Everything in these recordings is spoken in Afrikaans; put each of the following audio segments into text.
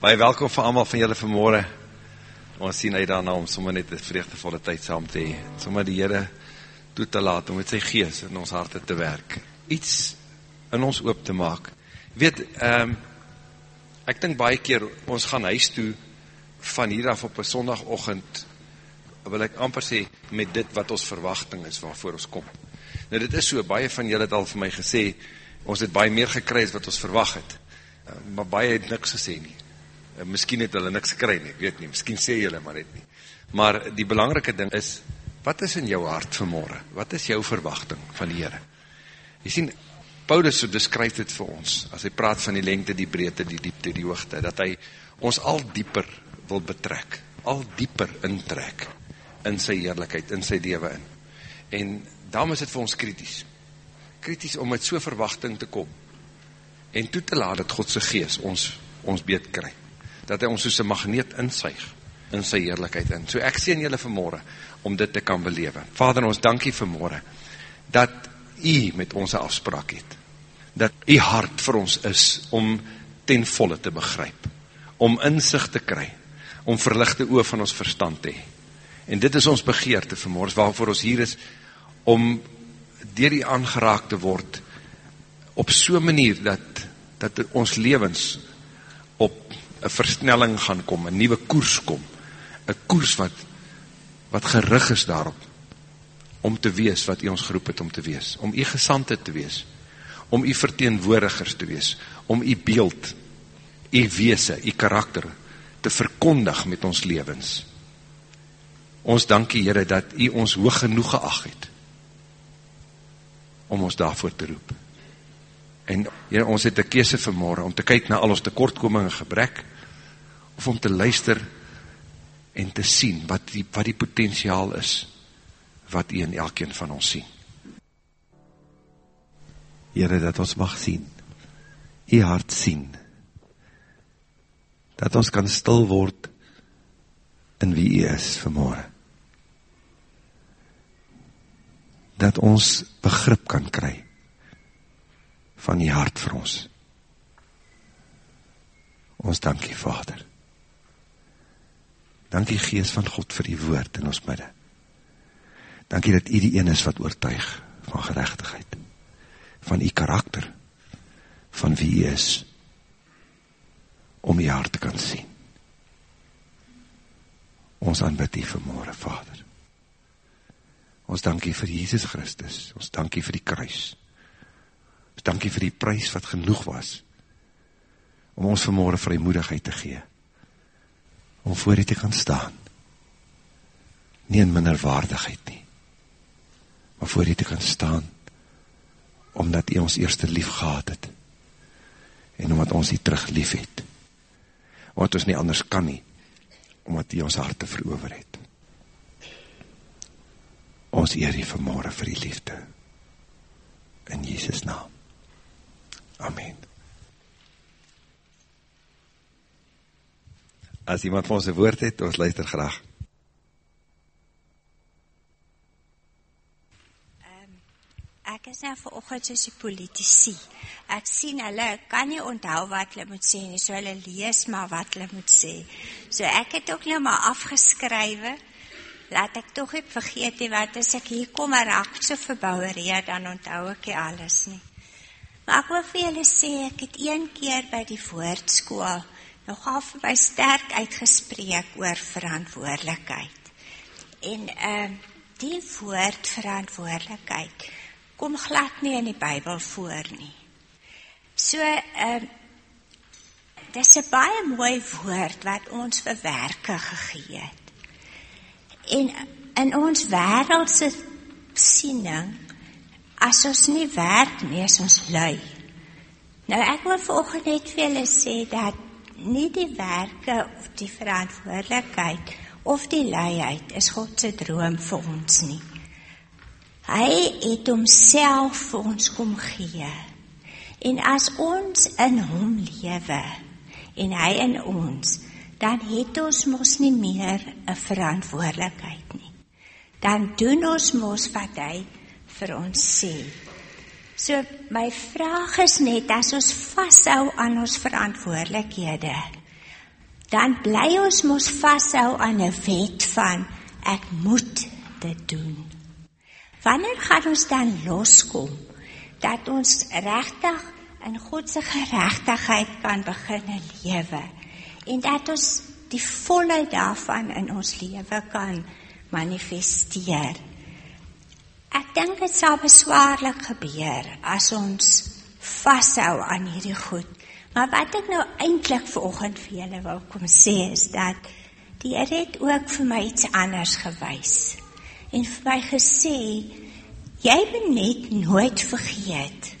Baie welkom vir almal van julle vanmôre. Ons sien uit daarna om sommer net 'n vreugdevolle tyd saam te hê. Sommer die Here toe te laat om met sy gees in ons harte te werk. Iets in ons oop te maak. Weet, um, ek dink baie keer ons gaan huis toe van hier af op 'n Sondagoggend wil ek amper sê met dit wat ons verwagting is waarvoor ons kom. Nou dit is so baie van julle het al vir my gesê ons het baie meer gekry as wat ons verwag het. Uh, maar baie het niks gesê nie. Uh, miskien het hulle niks gekry nie, ek weet nie. Miskien sê julle maar net nie. Maar die belangrike ding is wat is in jou hart vanmôre? Wat is jou verwagting van die Here? Jy sien Paulus so beskryf dit vir ons as hy praat van die lengte, die breedte, die diepte, die hoogte dat hy ons al dieper wil betrek, al dieper intrek in sy heerlikheid, in sy lewe in. En daarom is dit vir ons krities. Krities om met so verwagting te kom en toe te laat dat God se gees ons ons beet kry. Dat hy ons soos 'n magneet insuig in sy heerlikheid in. So ek sien julle vanmôre om dit te kan belewe. Vader, ons dankie vanmôre dat U met ons 'n afspraak het. Dat U hart vir ons is om ten volle te begryp, om insig te kry om verligte oë van ons verstand te hê. En dit is ons begeerte vanmôre waarvoor ons hier is om deur die aangeraak te word op so 'n manier dat dat ons lewens op 'n versnelling gaan kom, 'n nuwe koers kom. 'n Koers wat wat gerig is daarop om te wees wat U ons geroep het om te wees, om U gesande te wees, om U verteenwoordigers te wees, om U beeld, U wese, U karakter te verkondig met ons lewens. Ons dankie Here dat U ons hoog genoeg geag het om ons daarvoor te roep. En Here, ons het 'n keuse vanmôre om te kyk na al ons tekortkominge en gebrek of om te luister en te sien wat die wat die potensiaal is wat U in elkeen van ons sien. Here, dat ons mag sien. U hart sien dat ons kan stil word in wie U is vanmôre. Dat ons begrip kan kry van U hart vir ons. Ons dankie Vader. Dankie Gees van God vir U woord in ons midde. Dankie dat U die een is wat oortuig van geregtigheid, van U karakter, van wie U is om die hart te kan sien. Ons aanbid die vanmorgen, Vader. Ons dankie vir Jesus Christus. Ons dankie vir die kruis. Dankie vir die prijs wat genoeg was om ons vanmorgen vrymoedigheid te gee. Om voor die te kan staan. Nie in minderwaardigheid nie. Maar voor die te kan staan omdat hy ons eerste lief gehad het. En omdat ons die terug lief het wat ons nie anders kan nie, omdat hy ons harte verover het. Ons eer die vanmorgen vir die liefde. In Jesus naam. Amen. As iemand van ons een woord het, ons luister graag. ek is nou vir oggend soos die politici. Ek sien hulle kan nie onthou wat hulle moet sê nie, so hulle lees maar wat hulle moet sê. So ek het ook nou maar afgeskrywe. Laat ek tog nie vergeet nie wat as ek hier kom en raak so verbouerie dan onthou ek nie alles nie. Maar ek wil vir julle sê ek het een keer by die woordskool nogal vir my sterk uitgespreek oor verantwoordelikheid. En ehm uh, die woord verantwoordelikheid kom glad nie in die Bybel voor nie. So ehm uh, dis 'n baie mooi woord wat ons vir werke gegee het. En in ons wêreldse siening as ons nie werk nie, is ons lui. Nou ek wil vanoggend net vir julle sê dat nie die werke of die verantwoordelikheid of die luiheid is God se droom vir ons nie. Hy het homself vir ons kom gee. En as ons in hom lewe en hy in ons, dan het ons mos nie meer 'n verantwoordelikheid nie. Dan doen ons mos wat hy vir ons sê. So my vraag is net as ons vashou aan ons verantwoordelikhede, dan bly ons mos vashou aan 'n wet van ek moet dit doen. Wanneer gaan ons dan loskom dat ons regtig in God se geregtigheid kan begin lewe en dat ons die volheid daarvan in ons lewe kan manifesteer. Ek dink dit sal beswaarlik gebeur as ons vashou aan hierdie goed. Maar wat ek nou eintlik vanoggend vir julle wil kom sê is dat die Here het ook vir my iets anders gewys. En vir my gesê jy moet net nooit vergeet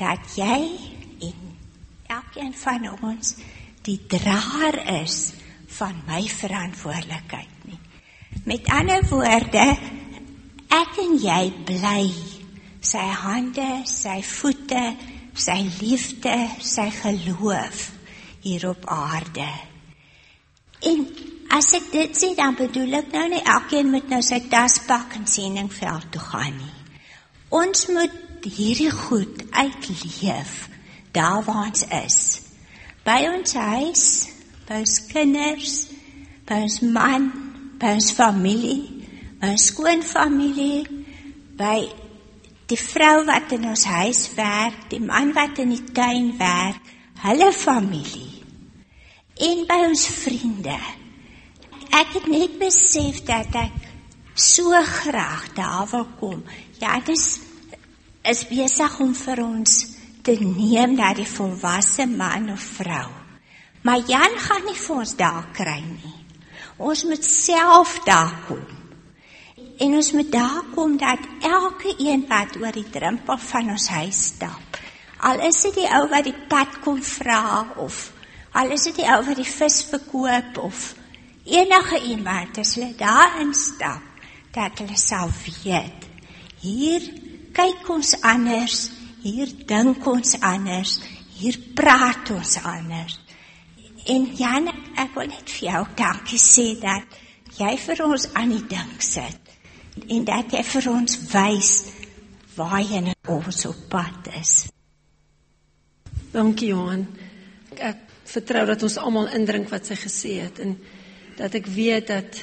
dat jy en elkeen van ons die draer is van my verantwoordelikheid nie. Met ander woorde, ek en jy bly sy hande, sy voete, sy liefde, sy geloof hier op aarde. En as ek dit sê, dan bedoel ek nou nie elkeen moet nou sy tas pak en sendingveld toe gaan nie. Ons moet hierdie goed uitleef daar waar ons is. By ons huis, by ons kinders, by ons man, by ons familie, ons skoonfamilie, by die vrou wat in ons huis werk, die man wat in die tuin werk, hulle familie en by ons vriende. Ek het net besef dat ek so graag daar wil kom. Ja, dit is is besig om vir ons te neem na die volwasse man of vrou. Maar Jan gaan nie vir ons daar kry nie. Ons moet self daar kom. En ons moet daar kom dat elke een wat oor die drempel van ons huis stap, al is dit die ou wat die pad kom vra of al is dit die ou wat die vis verkoop of enige iemand as hulle daar instap, dat hulle sal weet. Hier kyk ons anders, hier dink ons anders, hier praat ons anders. En Jan, ek wil net vir jou dankie sê dat jy vir ons aan die dink sit en dat jy vir ons wys waarheen ons op pad is. Dankie Johan. Ek vertrou dat ons almal indrink wat sy gesê het en dat ek weet dat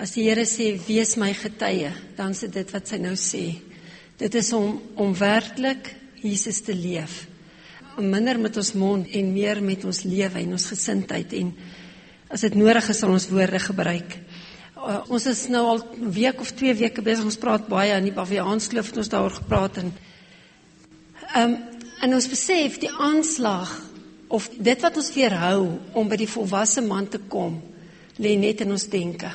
as die Here sê wees my getuie, dan is dit wat sy nou sê. Dit is om om werklik Jesus te leef minder met ons mond en meer met ons lewe en ons gesindheid en as dit nodig is sal ons woorde gebruik. Uh, ons is nou al 'n week of 2 weke besig ons praat baie aan die Baviaanskloof het ons daaroor gepraat en ehm um, en ons besef die aanslag of dit wat ons weerhou om by die volwasse man te kom lê net in ons denke.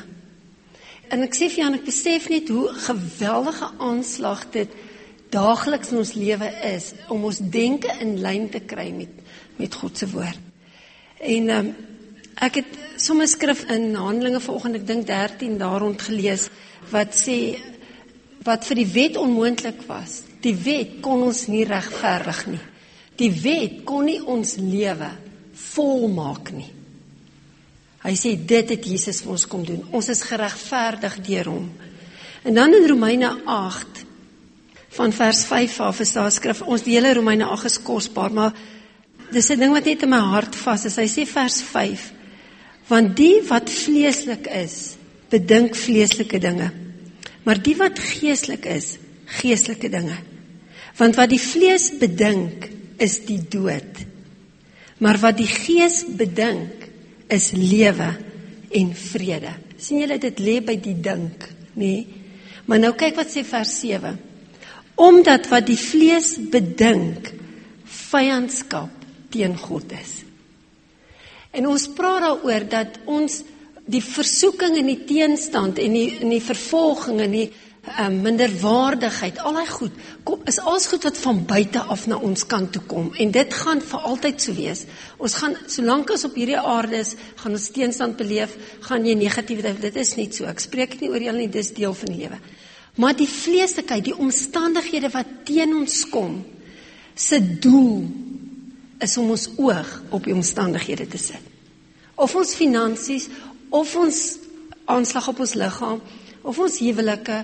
En ek sê vir Jan ek besef net hoe geweldige aanslag dit daagliks in ons lewe is om ons denke in lyn te kry met met God se woord. En um, ek het sommer skrif in Handelinge vanoggend ek dink 13 daar rond gelees wat sê wat vir die wet onmoontlik was. Die wet kon ons nie regverdig nie. Die wet kon nie ons lewe volmaak nie. Hy sê dit het Jesus vir ons kom doen. Ons is geregverdig deur hom. En dan in Romeine 8 van vers 5 af is daar skrif ons die hele Romeine 8 is kosbaar maar dis 'n ding wat net in my hart vas is hy sê vers 5 want die wat vleeslik is bedink vleeslike dinge. Maar die wat geestelik is geestelike dinge. Want wat die vlees bedink is die dood. Maar wat die gees bedink is lewe en vrede. Sien julle dit lê by die dink nê? Nee? maar nou kyk wat sê vers 7 omdat wat die vlees bedink vyandskap teen God is. En ons praat daaroor dat ons die versoeking en die teenstand en die en die vervolging en die um, minderwaardigheid, al daai goed, kom is alles goed wat van buite af na ons kant toe kom en dit gaan vir altyd so wees. Ons gaan solank as op hierdie aarde is, gaan ons teenstand beleef, gaan jy negatief dit is nie so. Ek spreek nie oor julle nie, dis deel van die lewe. Maar die vleeslikheid, die omstandighede wat teen ons kom, se doel is om ons oog op die omstandighede te sit. Of ons finansies, of ons aanslag op ons liggaam, of ons huwelike,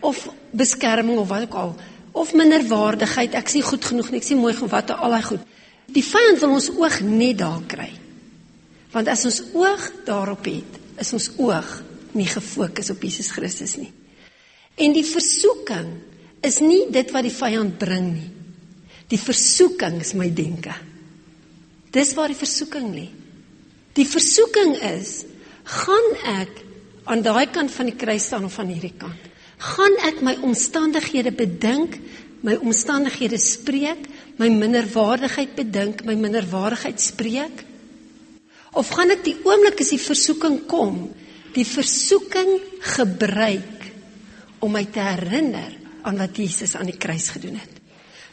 of beskerming of wat ook al, of minderwaardigheid, ek sien goed genoeg nie, ek sien mooi genoeg wat al daai goed. Die vyand wil ons oog net daar kry. Want as ons oog daarop het, is ons oog nie gefokus op Jesus Christus nie. En die versoeking is nie dit wat die vyand bring nie. Die versoeking is my denke. Dis waar die versoeking lê. Die versoeking is, gaan ek aan daai kant van die kruis staan of aan hierdie kant? Gaan ek my omstandighede bedink, my omstandighede spreek, my minderwaardigheid bedink, my minderwaardigheid spreek? Of gaan ek die oomblik as die versoeking kom, die versoeking gebruik om my te herinner aan wat Jesus aan die kruis gedoen het?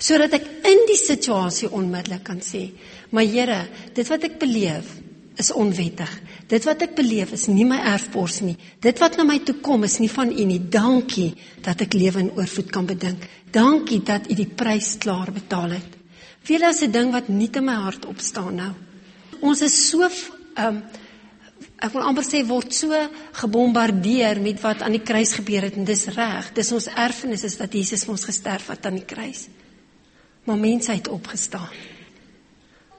Sodat ek in die situasie onmiddellik kan sê, "My Here, dit wat ek beleef is onwettig. Dit wat ek beleef is nie my erfpos nie. Dit wat na my toe kom is nie van U nie. Dankie dat ek lewe in oorvloed kan bedink. Dankie dat U die prys klaar betaal het." Veel as 'n ding wat nie in my hart opstaan nou. Ons is so um, ek wil amper sê word so gebombardeer met wat aan die kruis gebeur het en dis reg. Dis ons erfenis is dat Jesus vir ons gesterf het aan die kruis. Maar mense het opgestaan.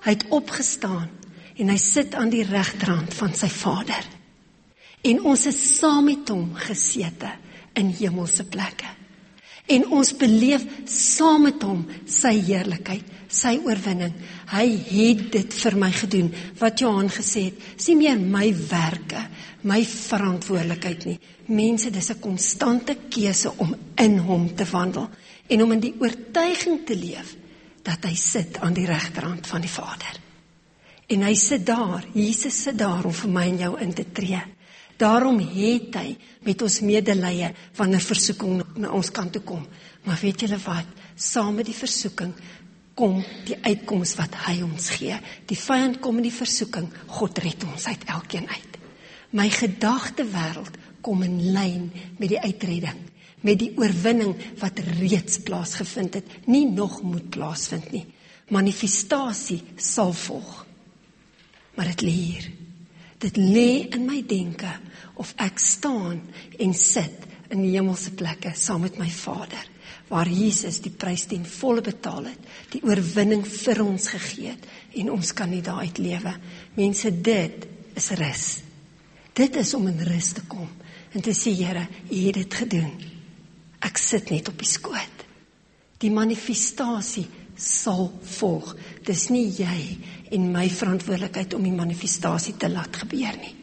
Hy het opgestaan en hy sit aan die regterhand van sy Vader. En ons is saam met hom gesete in hemelse plekke. En ons beleef saam met hom sy heerlikheid, sy oorwinning. Hy het dit vir my gedoen. Wat Johan gesê het, is nie meer my werke, my verantwoordelikheid nie. Mense, dis 'n konstante keuse om in hom te wandel en om in die oortuiging te leef dat hy sit aan die regterhand van die Vader. En hy sit daar, Jesus sit daar om vir my en jou in te tree. Daarom het hy met ons medelee wanneer versoeking na ons kant toe kom. Maar weet julle wat? Saam met die versoeking kom die uitkoms wat hy ons gee. Die vyand kom in die versoeking, God red ons uit elkeen uit. My gedagte wêreld kom in lyn met die uitredding, met die oorwinning wat reeds plaasgevind het, nie nog moet plaasvind nie. Manifestasie sal volg maar dit lê hier. Dit lê in my denke of ek staan en sit in die hemelse plekke saam met my Vader waar Jesus die prys ten volle betaal het, die oorwinning vir ons gegee het en ons kan nie daaruit lewe. Mense, dit is rus. Dit is om in rus te kom en te sê Here, U het dit gedoen. Ek sit net op die skoot. Die manifestasie sal volg. Dis nie jy en my verantwoordelikheid om die manifestasie te laat gebeur nie.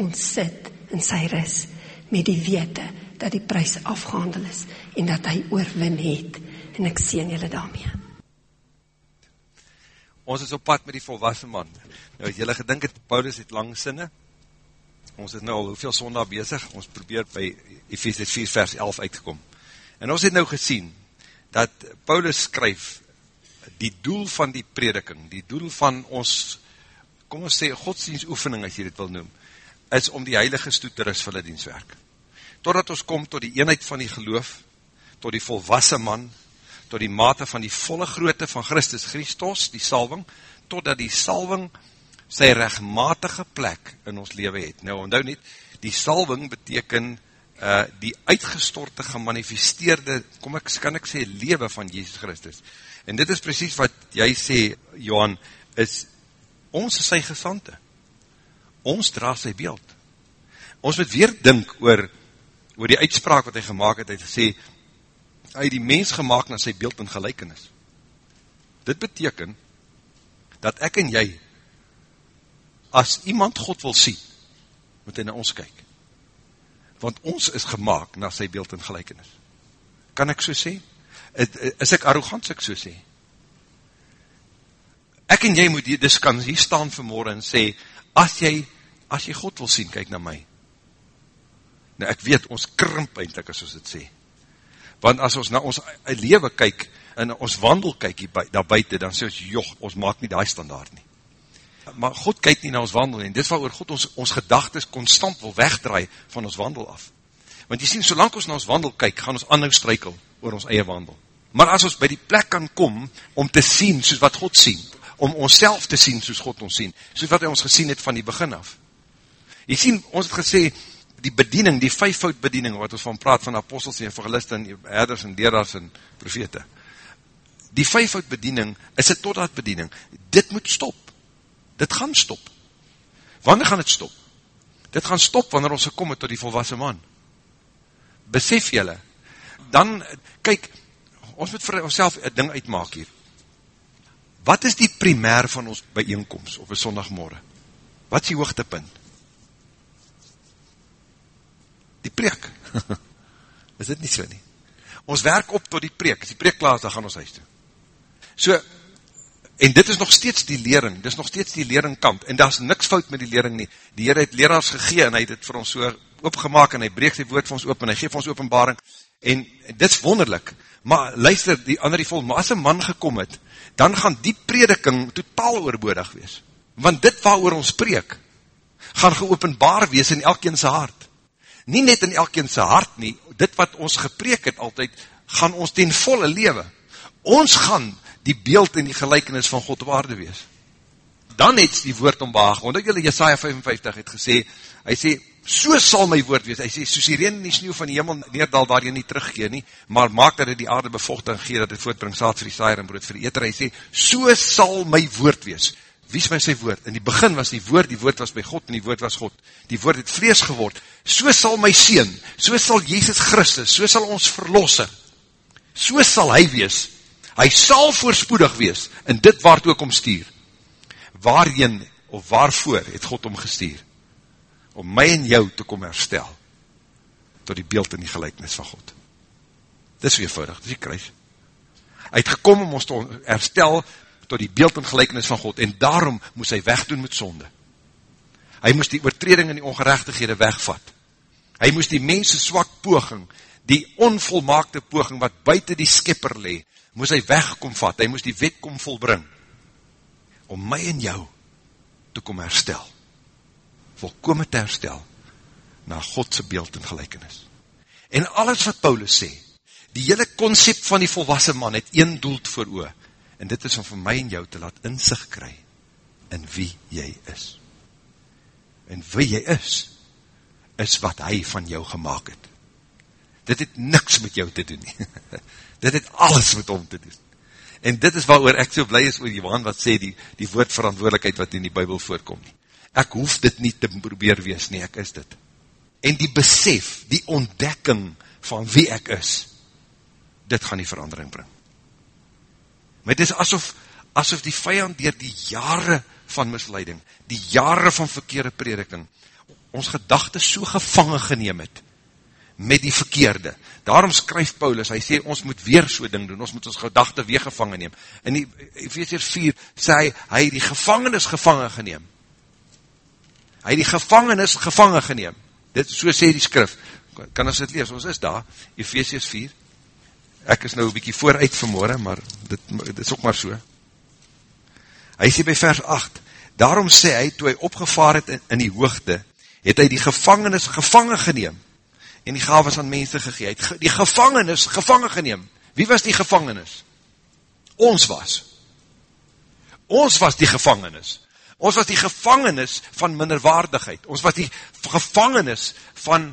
Ons sit in sy rus met die wete dat die prys afgehandel is en dat hy oorwin het en ek seën julle daarmee. Ons is op pad met die volwassen man. Nou het julle gedink het Paulus het lang sinne. Ons het nou al hoeveel sondag bezig. Ons probeer by Ephesians 4 vers 11 uitgekom. En ons het nou gesien dat Paulus skryf die doel van die prediking, die doel van ons, kom ons sê, godsdienstoefening, as jy dit wil noem, is om die heilige stoet te ris vir die dienstwerk. Totdat ons kom tot die eenheid van die geloof, tot die volwassen man, tot die mate van die volle grootte van Christus Christus, die salving, totdat die salving sy rechtmatige plek in ons leven het. Nou, onthou niet, die salving beteken uh, die uitgestorte, gemanifesteerde, kom ek, kan ek sê, leven van Jesus Christus. En dit is precies wat jy sê, Johan, is, ons is sy gesante. Ons dra sy beeld. Ons moet weer dink oor, oor die uitspraak wat hy gemaakt het, hy gesê, hy die mens gemaakt na sy beeld en gelijkenis. Dit beteken, dat ek en jy, as iemand God wil sien, moet hy na ons kyk. Want ons is gemaakt na sy beeld en gelijkenis. Kan ek so sê? is ek arrogant, ek so sê. Ek en jy moet hier, dis kan hier staan vanmorgen en sê, as jy, as jy God wil sien, kyk na my. Nou ek weet, ons krimp eindelijk as ons het sê. Want as ons na ons leven kyk, en ons wandel kyk hier daar buiten, dan sê ons, joh, ons maak nie die standaard nie. Maar God kyk nie na ons wandel, en dit is waar God ons, ons gedagtes constant wil wegdraai van ons wandel af. Want jy sien, solank ons na ons wandel kyk, gaan ons anhou strykel oor ons eie wandel. Maar as ons by die plek kan kom, om te sien soos wat God sien, om ons te sien soos God ons sien, soos wat hy ons gesien het van die begin af. Jy sien, ons het gesê, die bediening, die vijfvoud bediening, wat ons van praat van apostels en evangeliste en herders en leraars en profete, die vijfvoud bediening is een totdat bediening. Dit moet stop. Dit gaan stop. Wanneer gaan het stop? Dit gaan stop wanneer ons gekom het tot die volwassen man. Besef jylle, dan, kyk, ons moet vir ons self een ding uitmaak hier. Wat is die primair van ons bijeenkomst op een sondagmorgen? Wat is die hoogtepunt? Die preek. is dit nie so nie? Ons werk op tot die preek. As die preek klaar is, dan gaan ons huis toe. So, en dit is nog steeds die lering, dit is nog steeds die leringkamp, en daar is niks fout met die lering nie. Die Heer het leraars gegee, en hy het het vir ons so opgemaak, en hy breek sy woord vir ons open, en hy geef ons openbaring, en, en dit is wonderlik, maar luister, die ander die vol, maar as een man gekom het, dan gaan die prediking totaal oorbodig wees, want dit waar oor ons preek, gaan geopenbaar wees in elkeen sy hart, nie net in elkeen sy hart nie, dit wat ons gepreek het altyd, gaan ons ten volle lewe, ons gaan die beeld en die gelijkenis van God op aarde wees. Dan het die woord ombaag, want ek julle Jesaja 55 het gesê, hy sê, so sal my woord wees, hy sê, soos die reen en die sneeuw van die hemel neerdal daar jy nie teruggeer nie, maar maak dat hy die aarde bevocht en gee, dat hy voortbring saad vir die saaier en brood vir die eter, hy sê, so sal my woord wees. Wie is my sy woord? In die begin was die woord, die woord was by God en die woord was God. Die woord het vlees geword. So sal my sien, so sal Jezus Christus, so sal ons verlosse, so sal hy wees, hy sal voorspoedig wees in dit waartoe ek omstuur. Waarheen of waarvoor het God omgestuur? Om my en jou te kom herstel tot die beeld en die gelijknis van God. Dit is weervoudig, dit is die kruis. Hy het gekom om ons te herstel tot die beeld en gelijknis van God en daarom moes hy wegdoen met sonde. Hy moes die oortreding en die ongerechtighede wegvat. Hy moes die mense swak poging, die onvolmaakte poging wat buiten die skipper lee, moes hy wegkom vat, hy moes die wet kom volbring, om my en jou te kom herstel, volkome te herstel, na Godse beeld en gelijkenis. En alles wat Paulus sê, die hele concept van die volwassen man het een doeld voor oor, en dit is om vir my en jou te laat inzicht kry, in wie jy is. En wie jy is, is wat hy van jou gemaakt het. Dit het niks met jou te doen nie. Dit het alles met hom te doen. En dit is waar ek so blij is oor Johan wat sê die, die woordverantwoordelikheid wat in die Bijbel voorkom nie. Ek hoef dit nie te probeer wees nie, ek is dit. En die besef, die ontdekking van wie ek is, dit gaan die verandering bring. Maar het is asof, asof die vijand dier die jare van misleiding, die jare van verkeerde prediking, ons gedachte so gevangen geneem het, met die verkeerde. Daarom skryf Paulus, hy sê, ons moet weer so ding doen, ons moet ons gedachte weer gevangen neem. In die Ephesians 4 sê hy, hy die gevangenis gevangen geneem. Hy die gevangenis gevangen geneem. Dit, so sê die skrif. Kan ons dit lees? Ons is daar, Ephesians 4. Ek is nou een bykie vooruit vanmorgen, maar dit, dit is ook maar so. Hy sê by vers 8, daarom sê hy, toe hy opgevaar het in, in die hoogte, het hy die gevangenis gevangen geneem en die gaves aan mense gegee. Hy het die gevangenis gevangen geneem. Wie was die gevangenis? Ons was. Ons was die gevangenis. Ons was die gevangenis van minderwaardigheid. Ons was die gevangenis van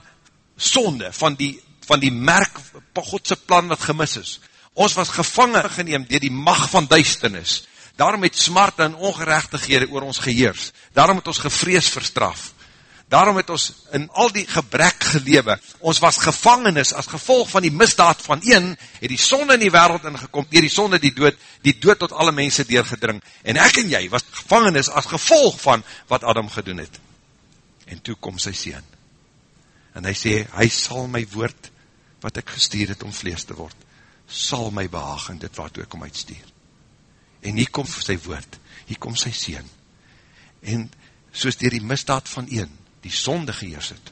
sonde, van die, van die merk van Godse plan wat gemis is. Ons was gevangen geneem dier die mag van duisternis. Daarom het smart en ongerechtighede oor ons geheers. Daarom het ons gevrees verstraf daarom het ons in al die gebrek gelewe, ons was gevangenis as gevolg van die misdaad van een, het die sonde in die wereld ingekom, dier die sonde die dood, die dood tot alle mense deurgedring, en ek en jy was gevangenis as gevolg van wat Adam gedoen het. En toe kom sy sien, en hy sê, hy sal my woord, wat ek gestuur het om vlees te word, sal my behaag in dit wat ek om uitstuur. En hier kom sy woord, hier kom sy sien, en soos dier die misdaad van een, die sonde geheers het,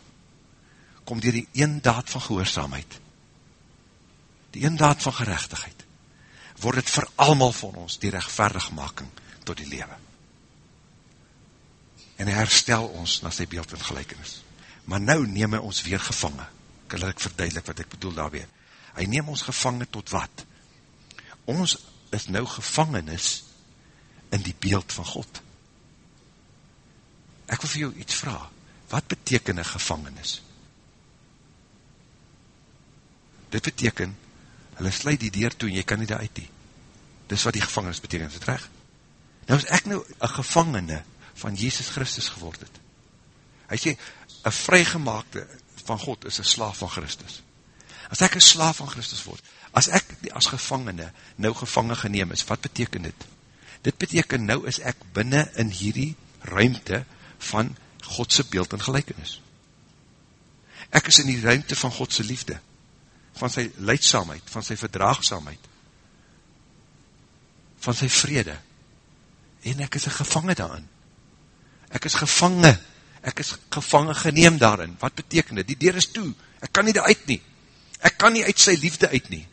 kom dier die een daad van gehoorzaamheid, die een daad van gerechtigheid, word het vir almal van ons die rechtvaardigmaking tot die lewe. En hy herstel ons na sy beeld en gelijkenis. Maar nou neem hy ons weer gevangen. Kan ek verduidelik wat ek bedoel daarwee. Hy neem ons gevangen tot wat? Ons is nou gevangenis in die beeld van God. Ek wil vir jou iets vraag wat beteken een gevangenis? Dit beteken, hulle sluit die deur toe en jy kan nie daar uit die. Dis wat die gevangenis beteken, is het recht? Nou is ek nou een gevangene van Jezus Christus geword het. Hy sê, een vrygemaakte van God is een slaaf van Christus. As ek een slaaf van Christus word, as ek as gevangene nou gevangen geneem is, wat beteken dit? Dit beteken nou is ek binnen in hierdie ruimte van Godse beeld en gelijkenis. Ek is in die ruimte van Godse liefde, van sy leidsamheid, van sy verdraagsamheid, van sy vrede, en ek is een gevangen daarin. Ek is gevangen, ek is gevangen geneem daarin. Wat beteken dit? Die deur is toe, ek kan nie daar uit nie. Ek kan nie uit sy liefde uit nie.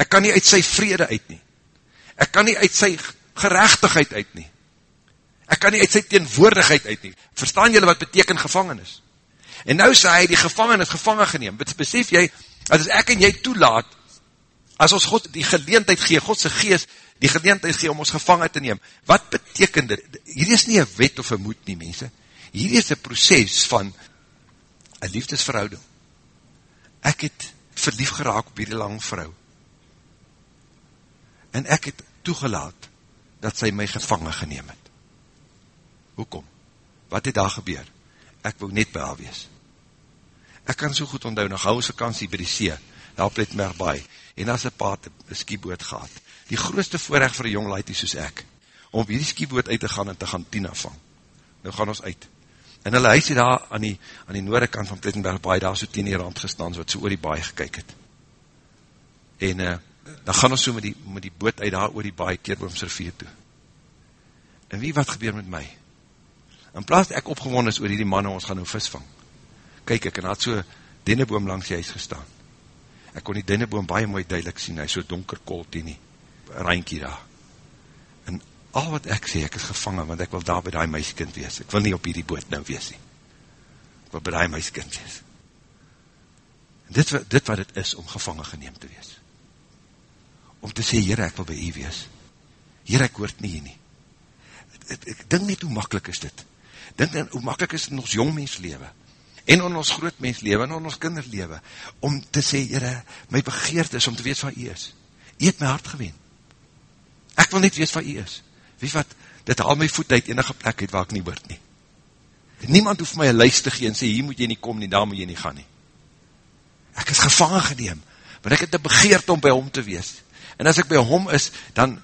Ek kan nie uit sy vrede uit nie. Ek kan nie uit sy gerechtigheid uit nie. Ek kan nie uit sy teenwoordigheid uit nie. Verstaan julle wat beteken gevangenis? En nou sê hy, die gevangen is gevangen geneem. Besef jy, as ek en jy toelaat, as ons God die geleentheid gee, Godse geest, die geleentheid gee om ons gevangen te neem, wat beteken dit? Hier is nie een wet of een moed nie, mense. Hier is een proces van een liefdesverhouding. Ek het verlief geraak op hierdie lang vrou. En ek het toegelaat dat sy my gevangen geneem het. Hoekom? Wat het daar gebeur? Ek wou net by haar wees. Ek kan so goed onthou, nog hou ons vakantie by die see, daar op Letmerg baie, en as een paard een skieboot gehad. Die grootste voorrecht vir een jong laitie soos ek, om op hierdie skieboot uit te gaan en te gaan Tina vang. Nou gaan ons uit. En hulle huis het daar aan die, aan die noorde kant van Plettenberg baie, daar so teen die rand gestaan, so wat so oor die baie gekyk het. En uh, dan gaan ons so met die, met die boot uit daar oor die baie keerboomsrivier toe. En wie wat gebeur met my? In plaas ek opgewond is oor die manne, ons gaan nou vis vang. Kijk ek, en had so denneboom langs die huis gestaan. Ek kon die denneboom baie mooi duidelik sien, hy so donker kolt in die reinkie daar. En al wat ek sê, ek is gevangen, want ek wil daar by die meiskind wees. Ek wil nie op hierdie boot nou wees nie. Ek wil by die meiskind wees. En dit, dit wat het is om gevangen geneem te wees. Om te sê, Heere, ek wil by u wees. Heere, ek hoort nie hier nie. Ek, ek dink net hoe makkelijk is dit dink dan hoe makkelijk is in ons jongmens lewe, en in ons grootmens lewe, en in ons kinderlewe, om te sê, Heere, my begeerd is om te weet van u is. U het my hart geween. Ek wil net weet van u is. Wie wat, dit haal my voet uit enige plek uit waar ek nie word nie. Niemand hoef my een lijst te gee en sê, hier moet jy nie kom nie, daar moet jy nie gaan nie. Ek is gevangen geneem, want ek het een begeerd om by hom te wees. En as ek by hom is, dan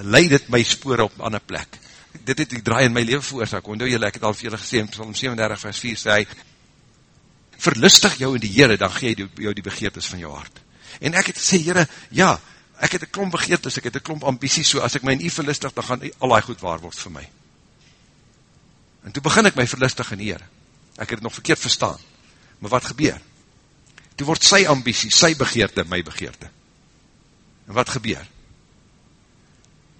leid het my spoor op ander plek dit het die draai in my leven veroorzaak, onthou jylle, ek het al vir jylle gesê, in Psalm 37 vers 4 sê hy, verlustig jou in die Heere, dan gee jy jou die begeertes van jou hart. En ek het gesê, Heere, ja, ek het een klomp begeertes, ek het een klomp ambities, so as ek my in u verlustig, dan gaan al die goed waar word vir my. En toe begin ek my verlustig in die Heere. Ek het het nog verkeerd verstaan. Maar wat gebeur? Toe word sy ambitie, sy begeerte, my begeerte. En wat gebeur?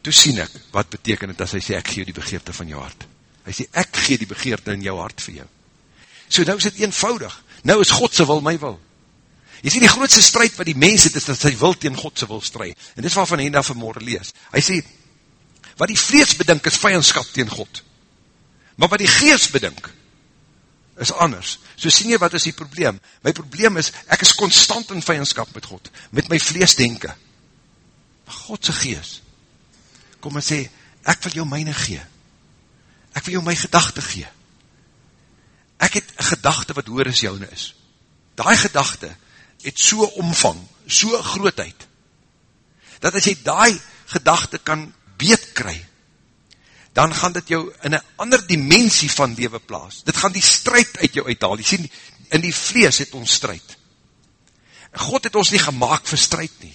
Toe sien ek, wat beteken het as hy sê, ek gee die begeerte van jou hart. Hy sê, ek gee die begeerte in jou hart vir jou. So nou is dit eenvoudig, nou is Godse wil my wil. Jy sê, die grootste strijd wat die mens het, is dat sy wil tegen Godse wil strijd. En dit is waarvan hy nou vanmorgen lees. Hy sê, wat die vlees bedink is vijandskap tegen God. Maar wat die geest bedink, is anders. So sien jy, wat is die probleem? My probleem is, ek is constant in vijandskap met God, met my vlees denken. Maar Godse geest, kom en sê, ek wil jou myne gee. Ek wil jou my gedachte gee. Ek het gedachte wat hoor as joune is. Daai gedachte het so omvang, so grootheid, dat as jy daai gedachte kan beet kry, dan gaan dit jou in een ander dimensie van lewe plaas. Dit gaan die strijd uit jou uithaal. Jy sien, in die vlees het ons strijd. God het ons nie gemaakt vir strijd nie.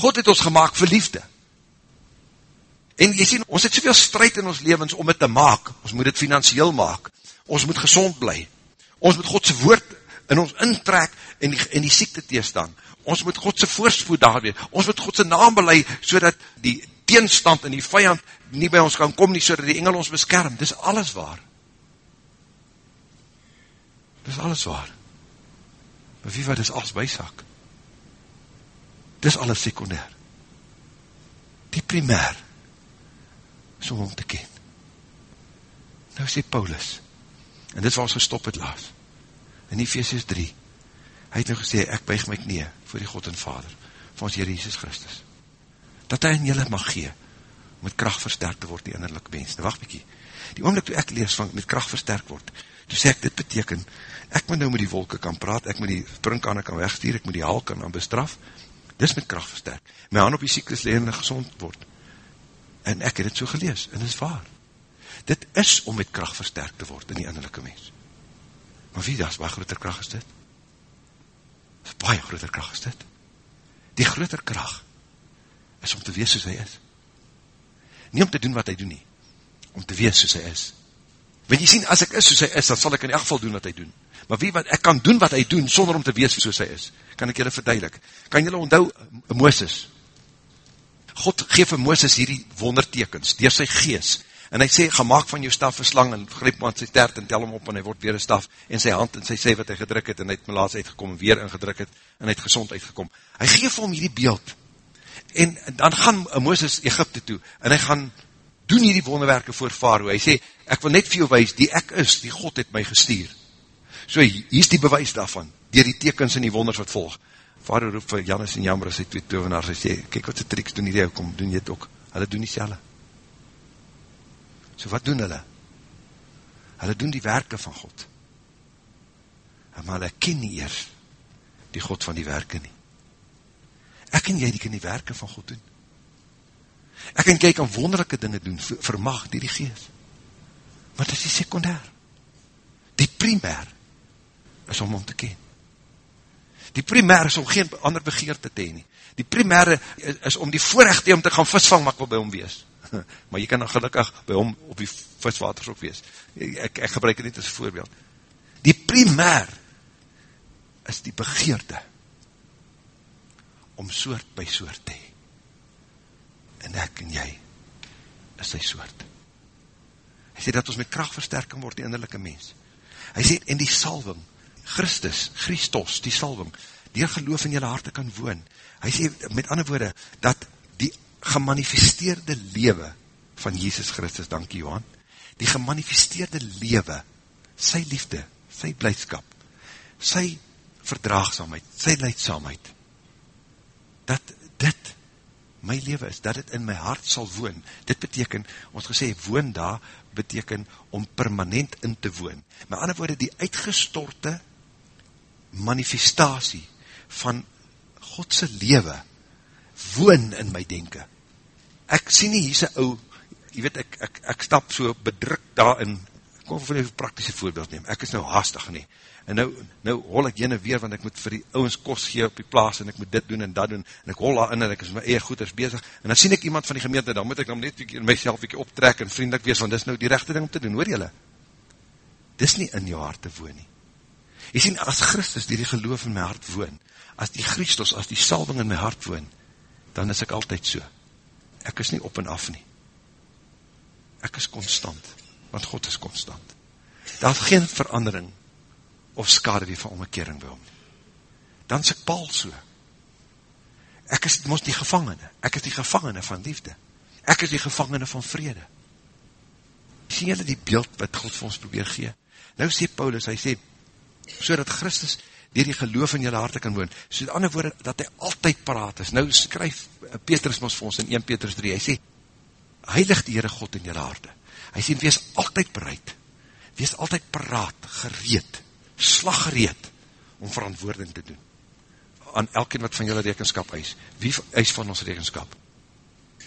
God het ons gemaakt vir liefde. En jy sien, ons het soveel strijd in ons levens om het te maak. Ons moet het financieel maak. Ons moet gezond bly. Ons moet Godse woord in ons intrek en die, en die siekte teestaan. Ons moet Godse voorspoed daar weer. Ons moet Godse naam belei, so dat die teenstand en die vijand nie by ons kan kom nie, so die engel ons beskerm. Dis alles waar. Dis alles waar. Maar wie wat is alles bysak? Dis alles secundair. Die primair is om hom te ken. Nou sê Paulus, en dit was gestop het laas, in Ephesians 3, hy het nou gesê, ek buig my knie voor die God en Vader, van ons Heer Jesus Christus, dat hy in julle mag gee, om met kracht versterk te word, die innerlijke mens. Nou wacht bykie, Die oomlik toe ek lees van met kracht versterk word, toe sê ek, dit beteken, ek moet nou met die wolke kan praat, ek moet die springkane kan wegstuur, ek moet die haal kan aan bestraf, dis met kracht versterk. My hand op die siektes leer en gezond word. En ek het het so gelees, en is waar. Dit is om met kracht versterk te word in die innerlijke mens. Maar wie, dat is baie groter kracht is dit? Baie groter kracht is dit. Die groter kracht is om te wees soos hy is. Nie om te doen wat hy doen nie, om te wees soos hy is. Want jy sien, as ek is soos hy is, dan sal ek in elk geval doen wat hy doen. Maar wie wat, ek kan doen wat hy doen, sonder om te wees soos hy is. Kan ek julle verduidelik. Kan julle onthou, Mooses, God geef vir Mooses hierdie wondertekens, dier sy gees, en hy sê, gemaak van jou staf een slang, en greep man sy tert, en tel hom op, en hy word weer een staf, en sy hand, en sy sê wat hy gedruk het, en hy het melaas uitgekom, en weer ingedruk het, en hy het gezond uitgekom. Hy geef hom hierdie beeld, en dan gaan Mooses Egypte toe, en hy gaan doen hierdie wonderwerke voor Faroe, hy sê, ek wil net vir jou wees, die ek is, die God het my gestuur. So, hier is die bewys daarvan, dier die tekens en die wonders wat volg. Faroe roep vir Janus en Jammer, sy twee tovenaars, hy sê, kyk wat sy triks doen hierdie, kom, doen jy het ook, hulle doen die selle. So wat doen hulle? Hulle doen die werke van God. Maar hulle ken nie eers die God van die werke nie. Ek en jy die kan die werke van God doen. Ek en jy kan wonderlijke dinge doen, vermag die die geest. Maar dit is die secundair. Die primair is om om te ken. Die primair is om geen ander begeerte te heen nie. Die primair is om die voorrecht om te gaan visvang, maar ek wil by hom wees. maar jy kan dan gelukkig by hom op die viswaters ook wees. Ek, ek gebruik het net as voorbeeld. Die primair is die begeerte om soort by soort te hee. En ek en jy is sy soort. Hy sê dat ons met krachtversterking word die innerlijke mens. Hy sê, en die salving, Christus, Christos, die salving, die geloof in jylle harte kan woon. Hy sê, met ander woorde, dat die gemanifesteerde lewe van Jesus Christus, dankie Johan, die gemanifesteerde lewe, sy liefde, sy blijdskap, sy verdraagsamheid, sy leidsamheid, dat dit my lewe is, dat dit in my hart sal woon. Dit beteken, ons gesê, woon daar, beteken om permanent in te woon. Met ander woorde, die uitgestorte manifestatie van Godse lewe, woon in my denken. Ek sien nie hierse ou, jy weet, ek, ek, ek stap so bedruk daar in, kom vir een praktische voorbeeld neem, ek is nou haastig nie, en nou, nou hol ek jyne weer, want ek moet vir die ouwens kost gee op die plaas, en ek moet dit doen en dat doen, en ek hol daar in, en ek is my eie goeders bezig, en dan sien ek iemand van die gemeente, dan moet ek dan net in myself een optrek en vriendelik wees, want dit is nou die rechte ding om te doen, hoor jylle? Dit is nie in jou hart te woon nie. Jy sien, as Christus die die geloof in my hart woon, as die Christus, as die salving in my hart woon, dan is ek altyd so. Ek is nie op en af nie. Ek is constant, want God is constant. Daar is geen verandering of skade die van omkering by hom. Dan is ek paal so. Ek is mos die gevangene. Ek is die gevangene van liefde. Ek is die gevangene van vrede. Sien julle die beeld wat God vir ons probeer gee? Nou sê Paulus, hy sê, so dat Christus dier die geloof in jylle harte kan woon. So die ander woorde, dat hy altyd paraat is. Nou skryf eh, Petrus ons vir ons in 1 Petrus 3, hy sê, heilig die Heere God in jylle harte. Hy sê, wees altyd bereid, wees altyd paraat, gereed, slaggereed, om verantwoording te doen. Aan elkeen wat van jylle rekenskap eis. Wie eis van ons rekenskap?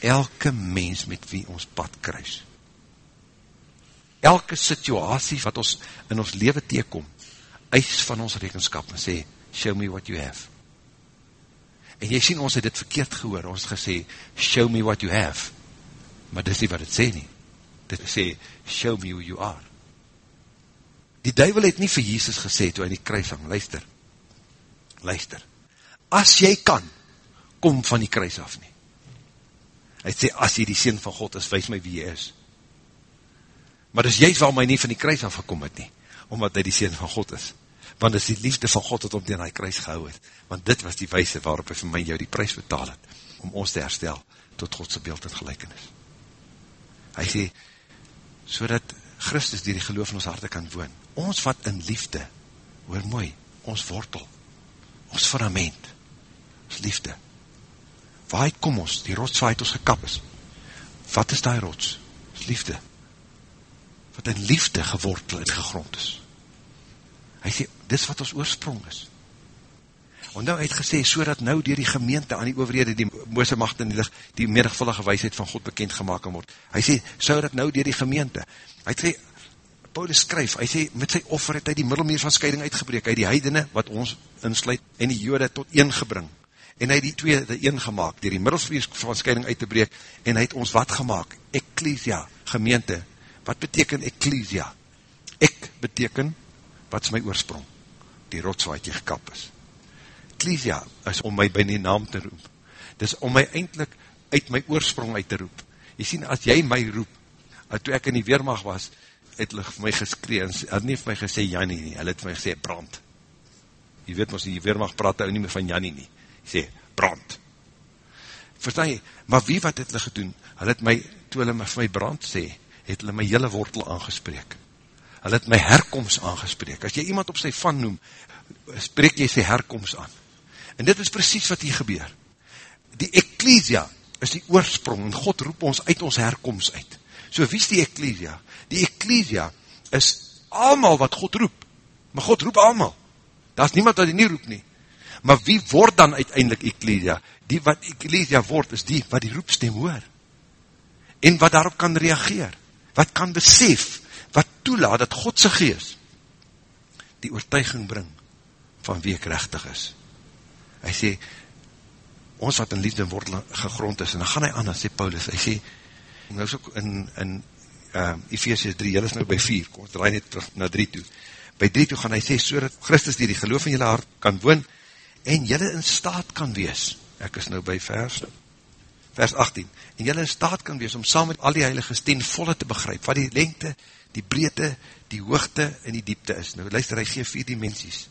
Elke mens met wie ons pad kruis. Elke situasie wat ons in ons leven teekom, eis van ons rekenskap en sê, show me what you have. En jy sien, ons het dit verkeerd gehoor, ons gesê, show me what you have. Maar dis nie wat het sê nie. Dit sê, show me who you are. Die duivel het nie vir Jesus gesê, toe hy die kruis hang, luister, luister, as jy kan, kom van die kruis af nie. Hy sê, as jy die sien van God is, wees my wie jy is. Maar dis juist waar my nie van die kruis af gekom het nie, omdat hy die sien van God is. Want is die liefde van God wat om die kruis gehou het, want dit was die wijse waarop hy vir my jou die prijs betaal het, om ons te herstel tot Godse beeld en gelijkenis. Hy sê, so Christus die die geloof in ons harte kan woon, ons wat in liefde, hoor mooi, ons wortel, ons fundament, ons liefde, waaruit kom ons, die rots waaruit ons gekap is, wat is die rots? Ons liefde. Wat in liefde gewortel en gegrond is. Hy sê, dis wat ons oorsprong is. En nou het gesê, so dat nou dier die gemeente aan die overhede, die moose macht in die licht, die menigvullige wijsheid van God bekend gemaakt word. Hy sê, so dat nou dier die gemeente. Hy sê, Paulus skryf, hy sê, met sy offer het hy die middelmeer van scheiding uitgebreek, hy die heidene, wat ons insluit, en die jode tot een gebring. En hy die twee de een gemaakt, dier die middelmeer van scheiding uit te breek, en hy het ons wat gemaakt? Ecclesia, gemeente. Wat beteken ecclesia? Ek beteken, wat is my oorsprong? Die rots wat jy gekap is. Ecclesia is om my by die naam te roep. Dis om my eindelijk uit my oorsprong uit te roep. Jy sien, as jy my roep, toe ek in die weermacht was, het hulle vir my geskree, en het nie vir my gesê Jannie nie, hulle het vir my gesê brand. Jy weet ons, die weermacht praat hy nie meer van Jannie nie. Hy sê, brand. Verstaan jy, maar wie wat het hulle gedoen? Hulle het my, toe hulle vir my brand sê, het hulle my hele wortel aangespreek. Hulle het my herkomst aangespreek. As jy iemand op sy van noem, spreek jy sy herkomst aan. En dit is precies wat hier gebeur. Die ecclesia is die oorsprong, en God roep ons uit ons herkomst uit. So wie is die ecclesia? Die ecclesia is allemaal wat God roep. Maar God roep allemaal. Daar is niemand wat die nie roep nie. Maar wie word dan uiteindelik ecclesia? Die wat ecclesia word, is die wat die roepstem hoor. En wat daarop kan reageer. Wat kan besef, wat toelaat dat Godse gees die oortuiging bring van wie ek rechtig is. Hy sê, ons wat in liefde word gegrond is, en dan gaan hy aan, dan sê Paulus, hy sê, nou is ook in, in uh, Ephesians 3, jylle is nou by 4, kom, draai net terug na 3 toe, by 3 toe gaan hy sê, so dat Christus die die geloof in jylle hart kan woon, en jylle in staat kan wees, ek is nou by vers, vers 18, en jylle in staat kan wees, om saam met al die heiliges ten volle te begryp, wat die lengte, die breedte, die hoogte en die diepte is. Nou luister, hy geef vier dimensies,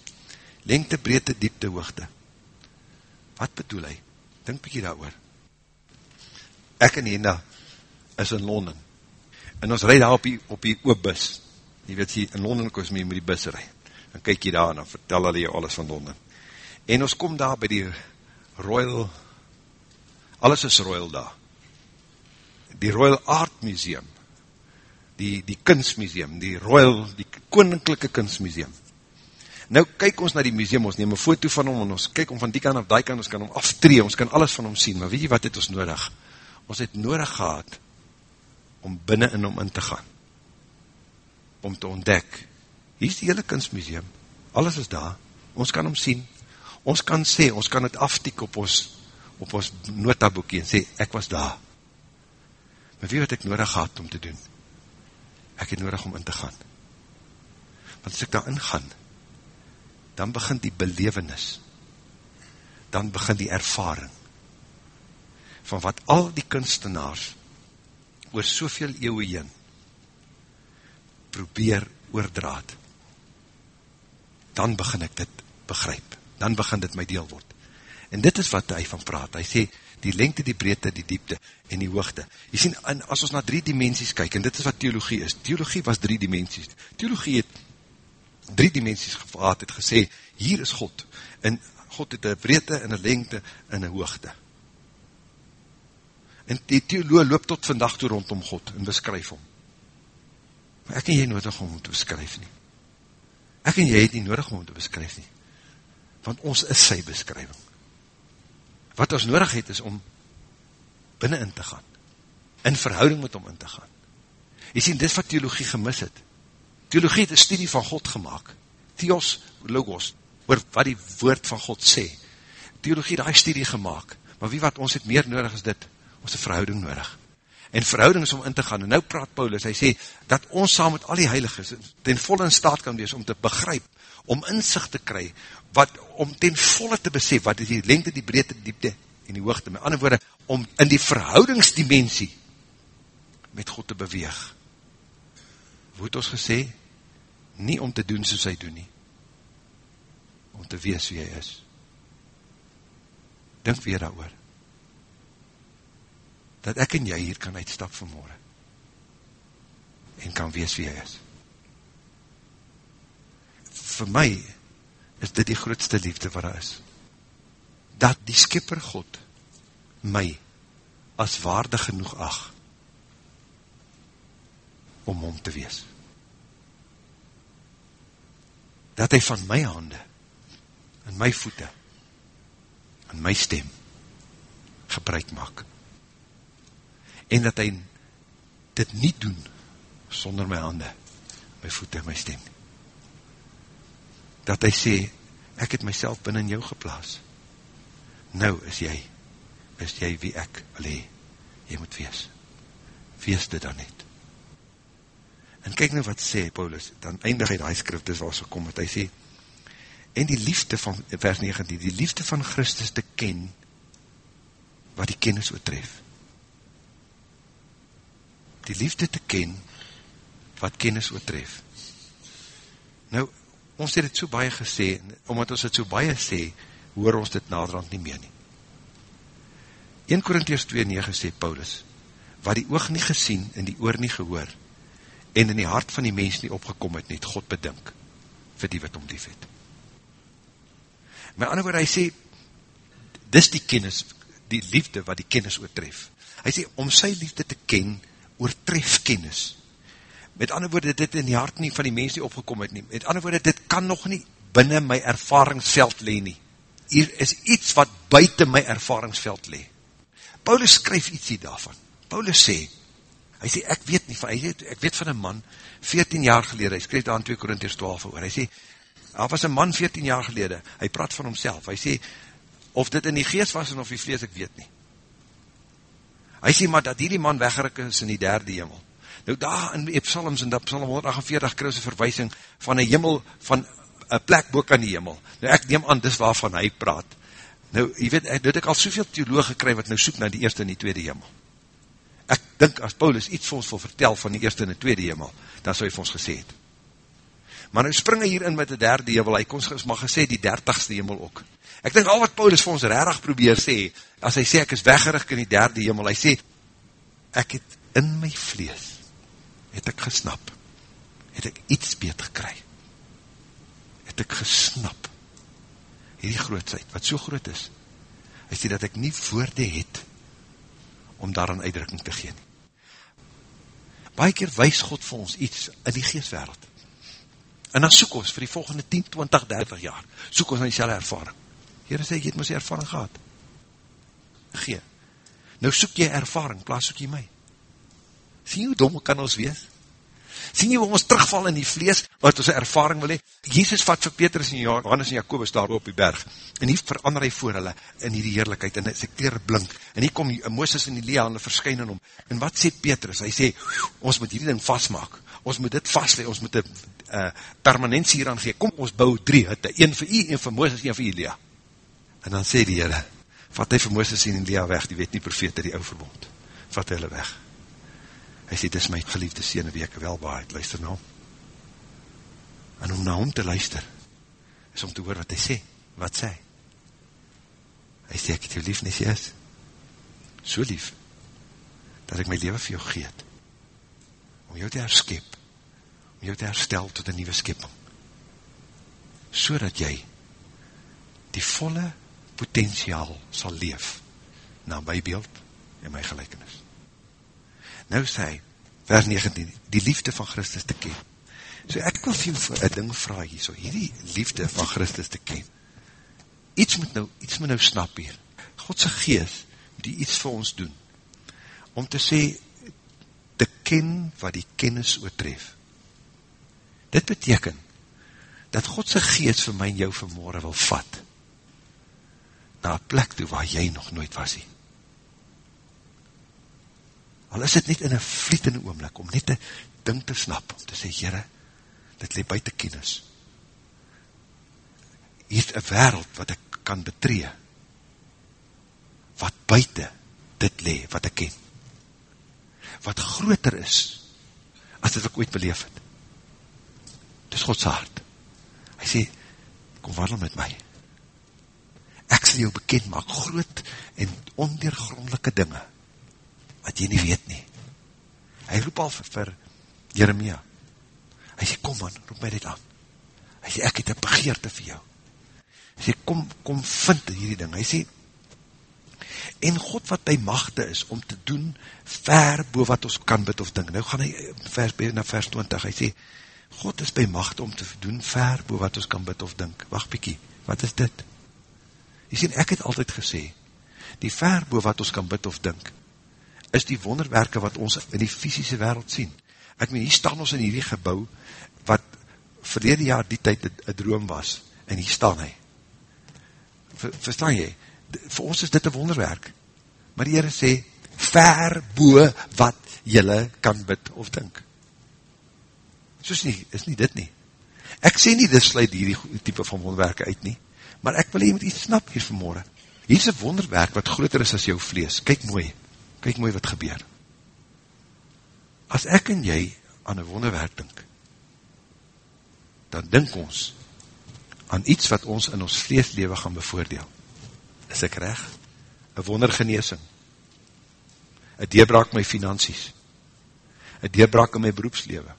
lengte, breedte, diepte, hoogte. Wat bedoel hy? Dink bykie daar oor. Ek en Henda is in Londen, en ons rijd daar op die, op die oopbus, jy weet jy, in Londen koos my met die bus rijd, dan kyk jy daar en dan vertel hulle jy alles van Londen, en ons kom daar by die Royal, alles is Royal daar, die Royal Art Museum, die, die kunstmuseum, die Royal, die koninklijke kunstmuseum, nou kyk ons na die museum, ons neem een foto van hom, en ons kyk om van die kant of die kant, ons kan hom aftree, ons kan alles van hom sien, maar weet jy wat het ons nodig? Ons het nodig gehad, om binnen in hom in te gaan. Om te ontdek, hier is die hele kunstmuseum, alles is daar, ons kan hom sien, ons kan sê, ons kan het aftiek op ons, op ons notaboekie en sê, ek was daar. Maar wie wat ek nodig gehad om te doen? Ek het nodig om in te gaan. Want as ek daar ingaan, dan begin die belevenis, dan begin die ervaring, van wat al die kunstenaars oor soveel eeuwe heen probeer oordraad, dan begin ek dit begryp, dan begin dit my deel word. En dit is wat hy van praat, hy sê, die lengte, die breedte, die diepte en die hoogte. Jy sien, as ons na drie dimensies kyk, en dit is wat theologie is, theologie was drie dimensies, theologie het drie dimensies gehad, het gesê, hier is God, en God het een breedte, en een lengte, en een hoogte. En die theoloog loop tot vandag toe rondom God en beskryf hom. Maar ek en jy nodig om hom te beskryf nie. Ek en jy het nie nodig om hom te beskryf nie. Want ons is sy beskrywing. Wat ons nodig het is om binnen in te gaan. In verhouding met hom in te gaan. Jy sien, dit wat theologie gemis het. Theologie het een studie van God gemaakt. Theos, logos, oor wat die woord van God sê. Theologie het die studie gemaakt. Maar wie wat ons het meer nodig is dit, ons een verhouding nodig. En verhouding is om in te gaan. En nou praat Paulus, hy sê, dat ons saam met al die heiliges ten volle in staat kan wees om te begryp, om inzicht te kry, wat, om ten volle te besef, wat is die lengte, die breedte, die diepte en die hoogte. Met ander woorde, om in die verhoudingsdimensie met God te beweeg. Hoe het ons gesê? Nie om te doen soos hy doen nie. Om te wees wie hy is. Dink weer daar oor dat ek en jy hier kan uitstap vanmorgen en kan wees wie hy is. Voor my is dit die grootste liefde wat daar is. Dat die skipper God my as waardig genoeg ag om hom te wees. Dat hy van my hande en my voete en my stem gebruik maak. En dat hy dit nie doen sonder my hande, my voete en my stem nie Dat hy sê, ek het myself binnen jou geplaas. Nou is jy, is jy wie ek wil hee. Jy moet wees. Wees dit dan net. En kyk nou wat sê Paulus, dan eindig hy die skrif, dis waar so kom, wat hy sê, en die liefde van, vers 19, die liefde van Christus te ken, wat die kennis oortref. Die liefde te ken, wat kennis oortref. Nou, ons het het so baie gesê, omdat ons het so baie sê, hoor ons dit naderhand nie meer nie. 1 Korinties 2,9 sê Paulus, wat die oog nie gesien en die oor nie gehoor, en in die hart van die mens nie opgekom het, net God bedink, vir die wat om lief het. My ander woord, hy sê, dis die kennis, die liefde wat die kennis oortref. Hy sê, om sy liefde te ken, oortref kennis. Met ander woorde, dit in die hart nie van die mens nie opgekom het nie. Met ander woorde, dit kan nog nie binnen my ervaringsveld le nie. Hier is iets wat buiten my ervaringsveld le. Paulus skryf iets hier daarvan. Paulus sê, hy sê, ek weet nie, van, hy sê, ek weet van een man, 14 jaar gelede, hy skryf daar in 2 Korinthus 12 oor, hy sê, hy was een man 14 jaar gelede, hy praat van homself, hy sê, of dit in die geest was en of die vlees, ek weet nie. Hy sê, maar dat hierdie man weggerik is in die derde hemel, Nou daar in die psalms, in die psalm 148 kruis een verwijsing van een hemel, van een plek boek aan die hemel. Nou ek neem aan, dis waarvan hy praat. Nou, jy weet, ek, dit ek al soveel theoloog gekry wat nou soek na die eerste en die tweede hemel. Ek dink as Paulus iets vir ons wil vertel van die eerste en die tweede hemel, dan sal hy vir ons gesê het. Maar nou spring hy hierin met die derde hemel, hy kon maar gesê die dertigste hemel ook. Ek dink al wat Paulus vir ons rarig probeer sê, as hy sê ek is weggerig in die derde hemel, hy sê, ek het in my vlees het ek gesnap, het ek iets beet gekry, het ek gesnap, hierdie grootsheid, wat so groot is, is die dat ek nie woorde het, om daar een uitdrukking te gee. Baie keer wees God vir ons iets in die geestwereld, en dan soek ons vir die volgende 10, 20, 30 jaar, soek ons aan die selle ervaring. Heere sê, jy het my sy ervaring gehad. Gee. Nou soek jy ervaring, plaas soek jy my. Sien jy hoe dom kan ons wees? Sien jy hoe ons terugval in die vlees, wat ons ervaring wil hee? Jezus vat vir Petrus en Johannes en Jacobus daar op die berg, en hier verander hy voor hulle in die heerlijkheid, en sy kleren blink, en hier kom Mooses en Elia en hulle verskyn in hom, en wat sê Petrus? Hy sê, ons moet hierdie ding vastmaak, ons moet dit vastlee, ons moet een uh, permanentie hieraan gee, kom ons bou drie hitte, een vir u, een vir Mooses, een vir Elia. En dan sê die Heere, vat hy vir Mooses en Elia weg, die weet nie profete die ou verbond, vat hy hulle weg hy sê, dis my geliefde sene wie ek welbaarheid, luister na hom. En om na hom te luister, is om te hoor wat hy sê, wat sê. Hy sê, ek het jou lief, nie sê is, so lief, dat ek my leven vir jou geet, om jou te herskep, om jou te herstel tot een nieuwe skeping, so dat jy die volle potentiaal sal leef, na my beeld en my gelijkenis. Nou sê hy, vers 19, die liefde van Christus te ken. So ek wil vir jou een ding vraag hier, so hierdie liefde van Christus te ken. Iets moet nou, iets moet nou snap hier. Godse geest, die iets vir ons doen, om te sê, te ken wat die kennis oortref. Dit beteken, dat Godse geest vir my en jou vanmorgen wil vat, na een plek toe waar jy nog nooit was hier al is het net in een vlietende oomlik, om net een ding te snap, om te sê, Heere, dit leef buiten kennis. Hier is een wereld wat ek kan betree, wat buiten dit leef, wat ek ken. Wat groter is, as dit ek ooit beleef het. Dit is Godse hart. Hy sê, kom wandel met my. Ek sal jou bekend maak, groot en ondeergrondelike dinge, wat jy nie weet nie. Hy roep al vir, vir Jeremia. Hy sê, kom man, roep my dit aan. Hy sê, ek het een begeerte vir jou. Hy sê, kom, kom vind hierdie ding. Hy sê, en God wat hy machte is, om te doen, ver bo wat ons kan bid of ding. Nou gaan hy vers, na vers 20, hy sê, God is by macht om te doen ver bo wat ons kan bid of dink. Wacht bykie, wat is dit? Jy sien, ek het altyd gesê, die ver bo wat ons kan bid of dink, is die wonderwerke wat ons in die fysische wereld sien. Ek meen, hier staan ons in hierdie gebouw, wat verlede jaar die tyd een droom was, en hier staan hy. Ver, verstaan jy? Voor ons is dit een wonderwerk. Maar die Heere sê, ver boe wat jylle kan bid of dink. Soos nie, is nie dit nie. Ek sê nie, dit sluit hierdie type van wonderwerke uit nie, maar ek wil jy met iets snap hier vanmorgen. Hier is een wonderwerk wat groter is as jou vlees. Kyk mooi, kyk mooi wat gebeur. As ek en jy aan een wonderwerk dink, dan dink ons aan iets wat ons in ons vleeslewe gaan bevoordeel. Is ek recht? Een wondergeneesing. Een deurbraak my finansies. Een deurbraak in my beroepslewe.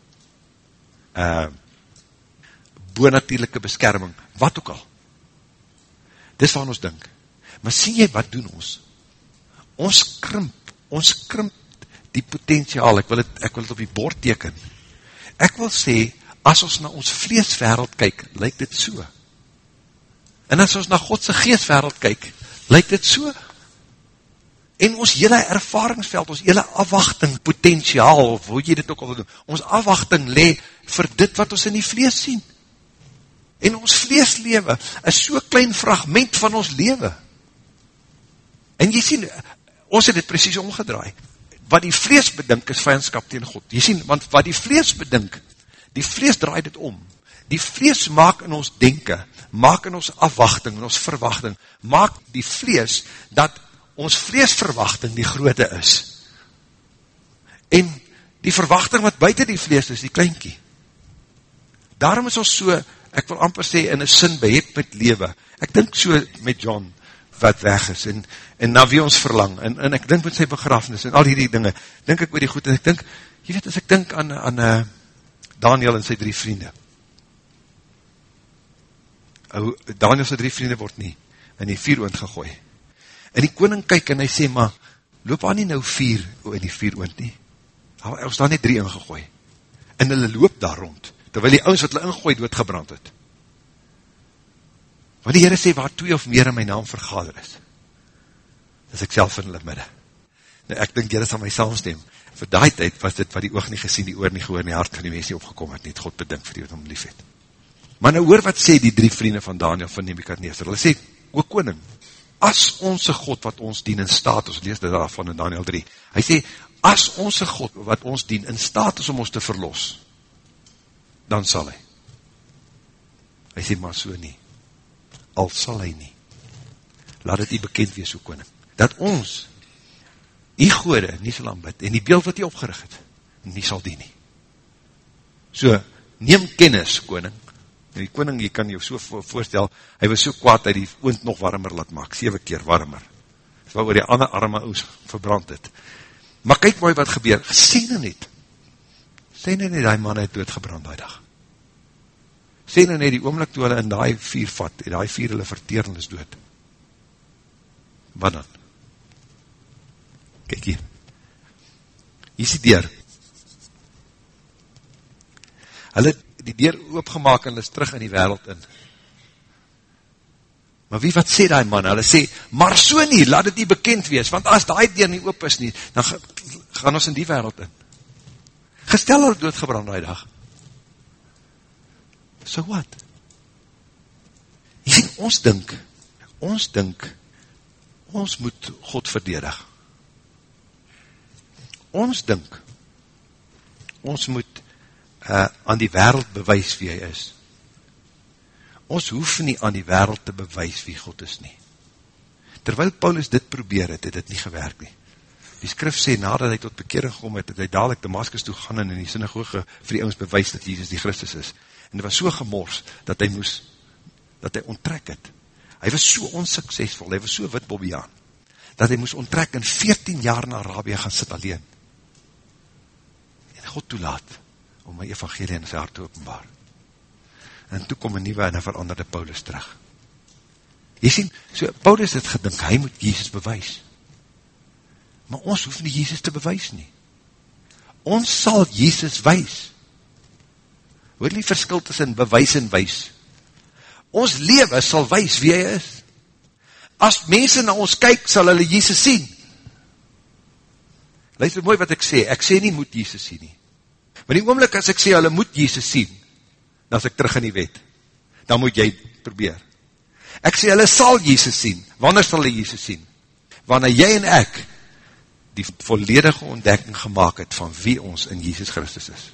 Een boonatuurlijke beskerming. Wat ook al. Dis wat ons dink. Maar sien jy wat doen ons? Ons krimp, ons krimp die potentiaal. Ek wil het, ek wil het op die bord teken. Ek wil sê, as ons na ons vleeswereld kyk, lyk dit so. En as ons na Godse geestwereld kyk, lyk dit so. En ons hele ervaringsveld, ons hele afwachting, potentiaal, hoe jy dit ook al doen, ons afwachting le vir dit wat ons in die vlees sien. En ons vleeslewe is so klein fragment van ons lewe. En jy sien, ons het dit precies omgedraai. Wat die vlees bedink is vijandskap tegen God. Jy sien, want wat die vlees bedink, die vlees draai dit om. Die vlees maak in ons denken, maak in ons afwachting, in ons verwachting, maak die vlees, dat ons vleesverwachting die groote is. En die verwachting wat buiten die vlees is, die kleinkie. Daarom is ons so, ek wil amper sê, in een sin beheer met lewe. Ek dink so met John, wat weg is, en, en na wie ons verlang, en, en ek dink met sy begrafenis, en al die dinge, dink ek oor die goed, en ek dink, jy weet, as ek dink aan, aan uh, Daniel en sy drie vriende, Daniel sy drie vriende word nie in die vier oond gegooi. En die koning kyk en hy sê, maar loop aan nie nou vier in die vier oond nie. Hy was daar nie drie ingegooi. En hulle loop daar rond, terwyl die ouds wat hulle ingegooi doodgebrand het. Want die Heere sê, waar twee of meer in my naam vergader is, is ek self in hulle midde. Nou ek dink Heere sal my saamstem, vir die tijd was dit wat die oog nie gesien, die oor nie gehoor, die hart van die mens nie opgekom het, nie het God bedink vir die wat hom lief het. Maar nou hoor wat sê die drie vrienden van Daniel van Nebuchadnezzar. Hulle sê, o koning, as onze God wat ons dien in staat, ons lees dit daarvan in Daniel 3, hy sê, as onze God wat ons dien in staat is om ons te verlos, dan sal hy. Hy sê, maar so nie. Al sal hy nie. Laat het nie bekend wees, o koning. Dat ons, die goede, nie sal aanbid, en die beeld wat hy opgerig het, nie sal die nie. So, neem kennis, koning, En die koning, jy kan jou so voorstel, hy was so kwaad, hy die oond nog warmer laat maak, 7 keer warmer. So waar die ander arme oos verbrand het. Maar kyk mooi wat gebeur, sê nou net, sê nou net die man het doodgebrand die dag. Sê nou net die oomlik toe hulle in die vier vat, en die vier hulle verteer en is dood. Wat dan? Kyk hier. Hier is die deur. Hulle die deur oopgemaak en is terug in die wereld in. Maar wie wat sê die man? Hulle sê, maar so nie, laat het nie bekend wees, want as die deur nie oop is nie, dan gaan ons in die wereld in. Gestel hulle doodgebrand die dag. So wat? Jy sê, ons dink, ons dink, ons moet God verdedig. Ons dink, ons moet uh, aan die wereld bewys wie hy is. Ons hoef nie aan die wereld te bewys wie God is nie. Terwyl Paulus dit probeer het, het dit nie gewerk nie. Die skrif sê, nadat hy tot bekering gekom het, het hy dadelijk Damascus toe gaan en in die synagoge vir die ons bewys dat Jesus die Christus is. En dit was so gemors, dat hy moes, dat hy onttrek het. Hy was so onsuksesvol, hy was so wit bobbiaan, dat hy moes onttrek en 14 jaar na Arabie gaan sit alleen. En God toelaat, om my evangelie in sy hart te openbaar. En toe kom een nieuwe en een veranderde Paulus terug. Jy sien, so Paulus het gedink, hy moet Jezus bewys. Maar ons hoef nie Jezus te bewys nie. Ons sal Jezus wys. Hoor die verskil tussen bewys en wys. Ons lewe sal wys wie hy is. As mense na ons kyk, sal hulle Jesus sien. Luister mooi wat ek sê, ek sê nie moet Jesus sien nie. Maar die oomlik as ek sê, hulle moet Jesus sien, dan is ek terug in die wet. Dan moet jy probeer. Ek sê, hulle sal Jesus sien. Wanneer sal hulle Jesus sien? Wanneer jy en ek die volledige ontdekking gemaakt het van wie ons in Jesus Christus is.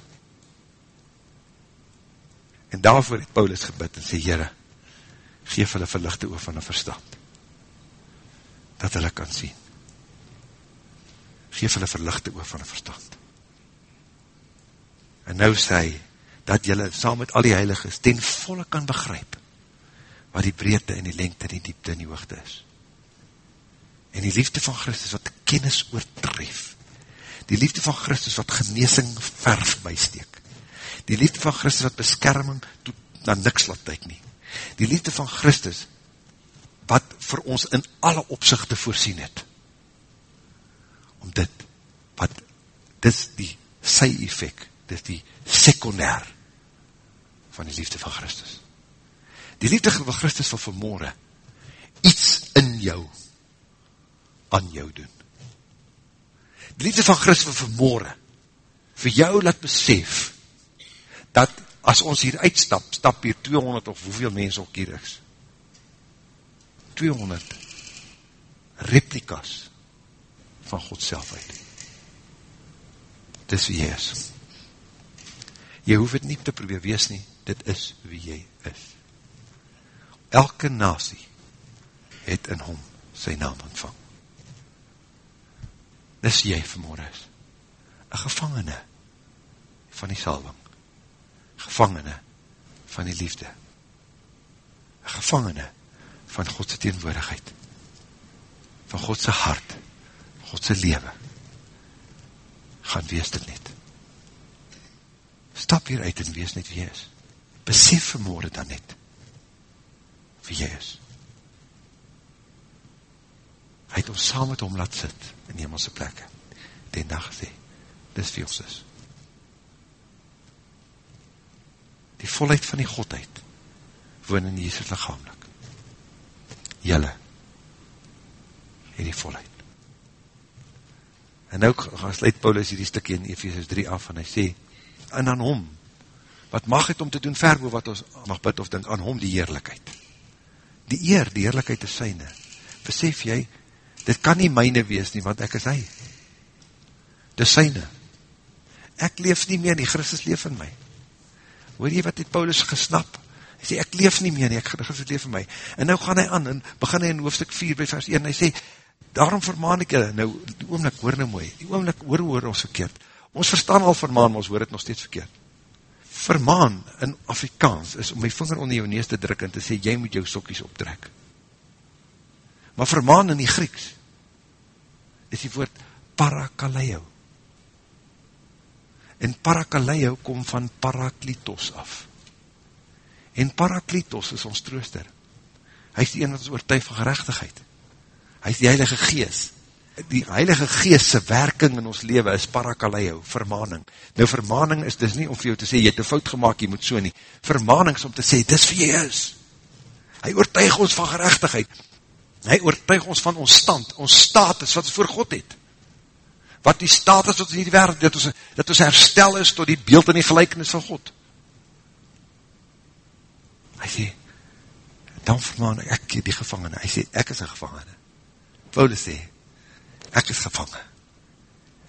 En daarvoor het Paulus gebid en sê, Heere, geef hulle verlichte oor van een verstand, dat hulle kan sien. Geef hulle verlichte oor van een verstand. En nou sê hy, dat julle saam met al die heiliges ten volle kan begryp, wat die breedte en die lengte en die diepte en die hoogte is. En die liefde van Christus wat kennis oortref, die liefde van Christus wat geneesing verf bysteek, die liefde van Christus wat beskerming toe na niks laat tyk nie, die liefde van Christus wat vir ons in alle opzichte voorsien het, om dit, wat, dit is die sy effect, dit is die sekundair van die liefde van Christus. Die liefde van Christus wil vanmorgen iets in jou aan jou doen. Die liefde van Christus wil vanmorgen vir jou laat besef dat as ons hier uitstap, stap hier 200 of hoeveel mens ook hier is. 200 replikas van God self uit. Dis wie jy is. Jy hoef het nie te probeer wees nie, dit is wie jy is. Elke nasie het in hom sy naam ontvang. Dis jy vanmorgen is. Een gevangene van die salwing. Gevangene van die liefde. Een gevangene van Godse teenwoordigheid. Van Godse hart. Godse lewe. Gaan wees dit net. Stap hier uit en wees net wie jy is. Besef vanmorgen dan net wie jy is. Hy het ons saam met hom laat sit in hemelse plekke. Den dag gesê, dis wie ons is. Die volheid van die Godheid woon in Jesus lichamlik. Julle het die volheid. En nou gaan sluit Paulus hierdie stikkie in Ephesus 3 af en hy sê, en aan hom, wat mag het om te doen verbo wat ons mag bid of dink, aan hom die heerlijkheid. Die eer, die heerlijkheid is syne. Besef jy, dit kan nie myne wees nie, want ek is hy. Dit is syne. Ek leef nie meer nie, Christus leef in my. Hoor jy wat het Paulus gesnap? Hy sê, ek leef nie meer nie, ek Christus leef in my. En nou gaan hy aan, en begin hy in hoofdstuk 4 by vers 1, hy sê, daarom vermaan ek julle, nou, die oomlik, hoor nou mooi, die oomlik, hoor, hoor ons verkeerd. Ons verstaan al vermaan, maar ons hoor het nog steeds verkeerd vermaan in Afrikaans is om my vinger onder jou neus te druk en te sê, jy moet jou sokkies optrek. Maar vermaan in die Grieks is die woord parakaleio. En parakaleio kom van paraklitos af. En paraklitos is ons trooster. Hy is die een wat ons oortuig van gerechtigheid. Hy is die heilige geest die heilige geestse werking in ons leven is parakaleio, vermaning. Nou vermaning is dis nie om vir jou te sê, jy het een fout gemaakt, jy moet so nie. Vermaning is om te sê, dis wie jy is. Hy oortuig ons van gerechtigheid. Hy oortuig ons van ons stand, ons status, wat ons voor God het. Wat die status wat ons in die wereld, dat ons, dat ons herstel is tot die beeld en die gelijkenis van God. Hy sê, dan vermaan ek die gevangene. Hy sê, ek is een gevangene. Paulus sê, ek is gevangen.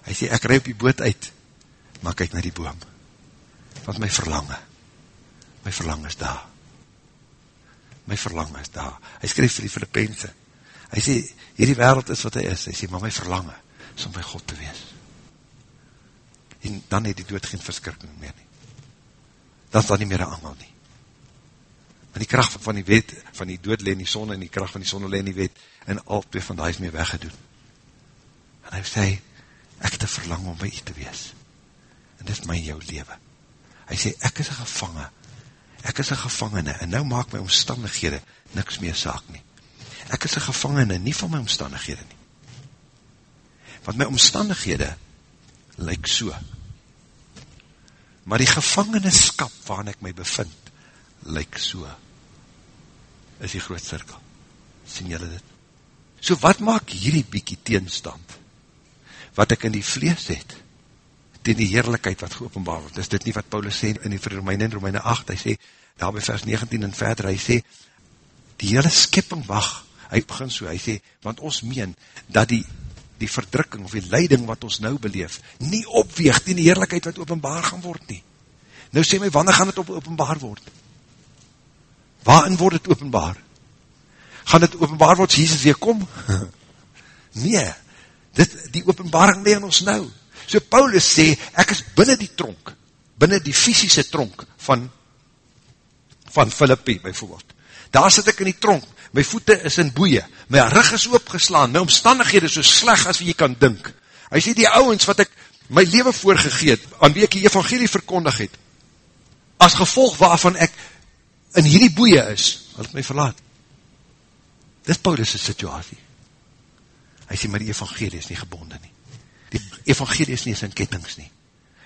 Hy sê, ek rij op die boot uit, maar kyk na die boom. Want my verlange, my verlange is daar. My verlange is daar. Hy skryf vir die Filippense. Hy sê, hierdie wereld is wat hy is. Hy sê, maar my verlange is om by God te wees. En dan het die dood geen verskrikking meer nie. Dan is dan nie meer een angel nie. En die kracht van die wet, van die dood leen die son, en die kracht van die son leen die wet, en al twee van die is meer weggedoen. En hy sê, ek het een verlang om by u te wees. En dit is my jou leven. Hy sê, ek is een gevangen. Ek is een gevangene. En nou maak my omstandighede niks meer saak nie. Ek is een gevangene, nie van my omstandighede nie. Want my omstandighede lyk so. maar die gevangeneskap waarin ek my bevind, lyk so, is die groot cirkel. Sien julle dit? So wat maak hierdie bykie teenstand, wat ek in die vlees het, ten die heerlijkheid wat geopenbaar word, is dit nie wat Paulus sê in die Romeine en Romeine 8, hy sê, daar by vers 19 en verder, hy sê, die hele skipping wacht, hy begin so, hy sê, want ons meen, dat die, die verdrukking, of die leiding wat ons nou beleef, nie opweeg, die heerlijkheid wat openbaar gaan word nie. Nou sê my, wanneer gaan het op openbaar word? Waarin word het openbaar? Gaan het openbaar word, Jesus weer kom? nee, dit, die openbaring leer ons nou. So Paulus sê, ek is binnen die tronk, binnen die fysische tronk van, van Philippi, bijvoorbeeld. Daar sit ek in die tronk, my voete is in boeie, my rug is oopgeslaan, my omstandighede is so sleg as wie jy kan dink. Hy sê die ouwens wat ek my leven voorgegeet, aan wie ek die evangelie verkondig het, as gevolg waarvan ek in hierdie boeie is, wil ek my verlaat. Dit is Paulus' situasie. Hy sê, maar die evangelie is nie gebonden nie. Die evangelie is nie in kettings nie.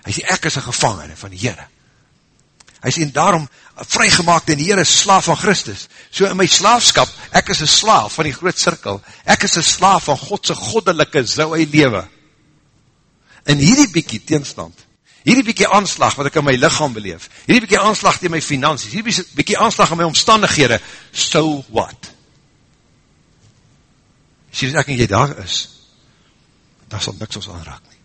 Hy sê, ek is een gevangene van die Heere. Hy sê, en daarom, vrygemaakt in die Heere, slaaf van Christus. So in my slaafskap, ek is een slaaf van die groot cirkel. Ek is een slaaf van Godse goddelike zouwe lewe. In hierdie bykie teenstand, hierdie bykie aanslag wat ek in my lichaam beleef, hierdie bykie aanslag in my finansies, hierdie bykie aanslag in my omstandighede, so what? Sê, as ek en jy daar is, daar sal niks ons aanraak nie.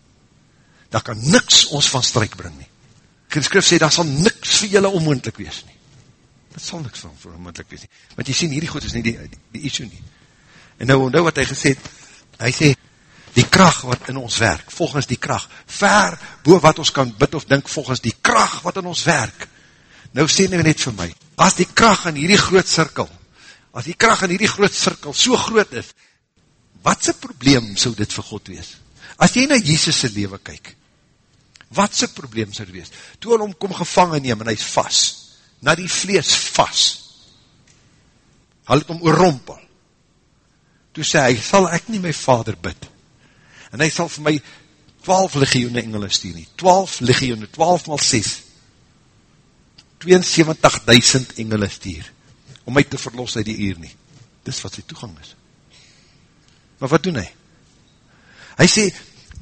Daar kan niks ons van strijk bring nie die skrif sê, daar sal niks vir julle onmoendlik wees nie. Dat sal niks vir onmoendlik wees nie. Want jy sien, hierdie goed is nie die, die, die issue nie. En nou, nou wat hy gesê het, hy sê, die kracht wat in ons werk, volgens die kracht, ver boe wat ons kan bid of dink, volgens die kracht wat in ons werk. Nou sê nou net vir my, as die kracht in hierdie groot cirkel, as die kracht in hierdie groot cirkel so groot is, wat sy probleem sou dit vir God wees? As jy na Jesus' leven kyk, wat sy probleem sal wees? Toe hy hom kom gevangen neem en hy is vast, na die vlees vast, hy het hom oorrompel, toe sê hy, sal ek nie my vader bid, en hy sal vir my 12 legioene engele stuur nie, 12 legioene, 12 mal 6, 72.000 engele stuur, om my te verlos uit die uur nie, dis wat sy toegang is, maar wat doen hy? Hy sê,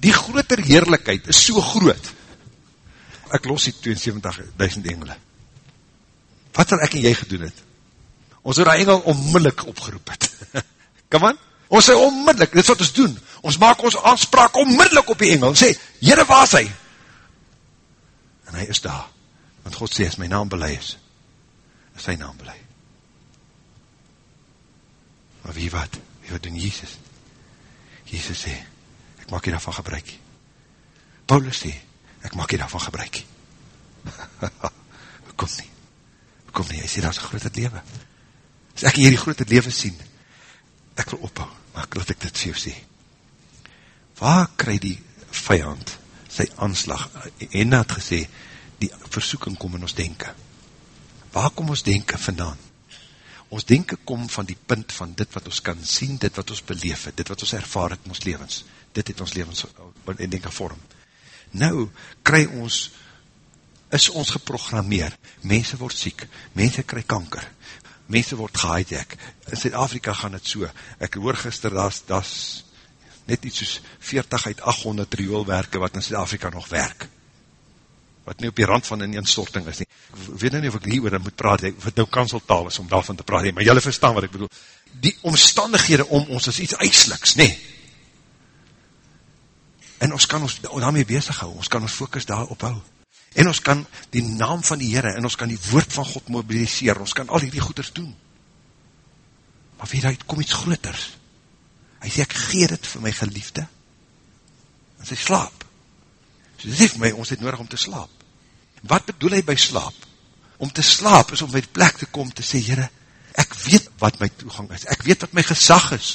die groter heerlijkheid is so groot, ek los die 72.000 engele. Wat sal ek en jy gedoen het? Ons het die engel onmiddellik opgeroep het. Kom aan? Ons sê onmiddellik, dit is wat ons doen. Ons maak ons aanspraak onmiddellik op die engel. Ons sê, Heere, waar is hy? En hy is daar. Want God sê, as my naam belei is, is sy naam belei. Maar wie wat? Wie wat doen Jesus? Jesus sê, ek maak jy daarvan gebruik. Paulus sê, ek maak hier daarvan gebruik. kom nie. Kom nie, hy sê, daar is een groot lewe. As ek hier die groot lewe sien, ek wil ophou, maar ek laat ek dit vir jou sê. Waar kry die vijand sy aanslag? En het gesê, die versoeking kom in ons denken. Waar kom ons denken vandaan? Ons denken kom van die punt van dit wat ons kan sien, dit wat ons beleef het, dit wat ons ervaar het in ons levens. Dit het ons levens in denken vorm nou kry ons, is ons geprogrammeer, mense word siek, mense kry kanker, mense word gehijack, in Zuid-Afrika gaan het so, ek hoor gister, dat is net iets soos 40 uit 800 rioolwerke wat in Zuid-Afrika nog werk, wat nie op die rand van een instorting is nie, ek weet nie of ek nie oor moet praat, of het nou kanseltaal is om daarvan te praat, maar jylle verstaan wat ek bedoel, die omstandighede om ons is iets uitsliks, nee, en ons kan ons daarmee bezig hou, ons kan ons focus daarop hou, en ons kan die naam van die Heere, en ons kan die woord van God mobiliseer, ons kan al die goeders doen, maar weet hy, het kom iets groters, hy sê, ek gee dit vir my geliefde, en sy slaap, so dit vir my, ons het nodig om te slaap, wat bedoel hy by slaap? Om te slaap is om by die plek te kom te sê, Heere, ek weet wat my toegang is, ek weet wat my gezag is,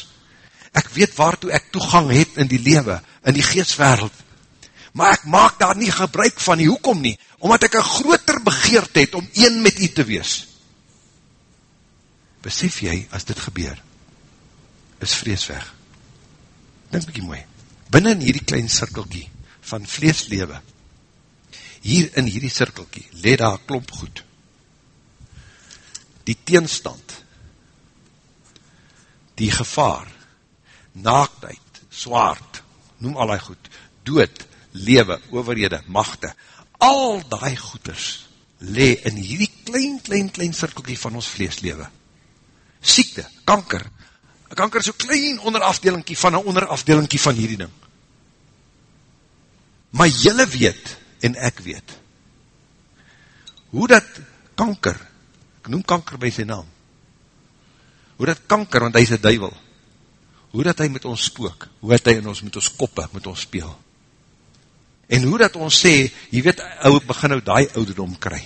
ek weet waartoe ek toegang het in die lewe, in die geestwereld, maar ek maak daar nie gebruik van nie, hoekom nie? Omdat ek een groter begeerd het om een met u te wees. Besef jy, as dit gebeur, is vrees weg. Denk bykie mooi, binnen in hierdie klein cirkelkie van vleeslewe, hier in hierdie cirkelkie, let daar klomp goed. Die teenstand, die gevaar, naaktheid, zwaard, noem al die goed, dood, lewe, overhede, machte, al die goeders, le in hierdie klein, klein, klein cirkelkie van ons vleeslewe. Siekte, kanker, kanker is so klein onderafdelingkie van een onderafdelingkie van hierdie ding. Maar jylle weet, en ek weet, hoe dat kanker, ek noem kanker by sy naam, hoe dat kanker, want hy is een duivel, hoe dat hy met ons spook, hoe dat hy in ons met ons koppe, met ons speel, en hoe dat ons sê, jy weet, ou begin nou die ouderdom kry,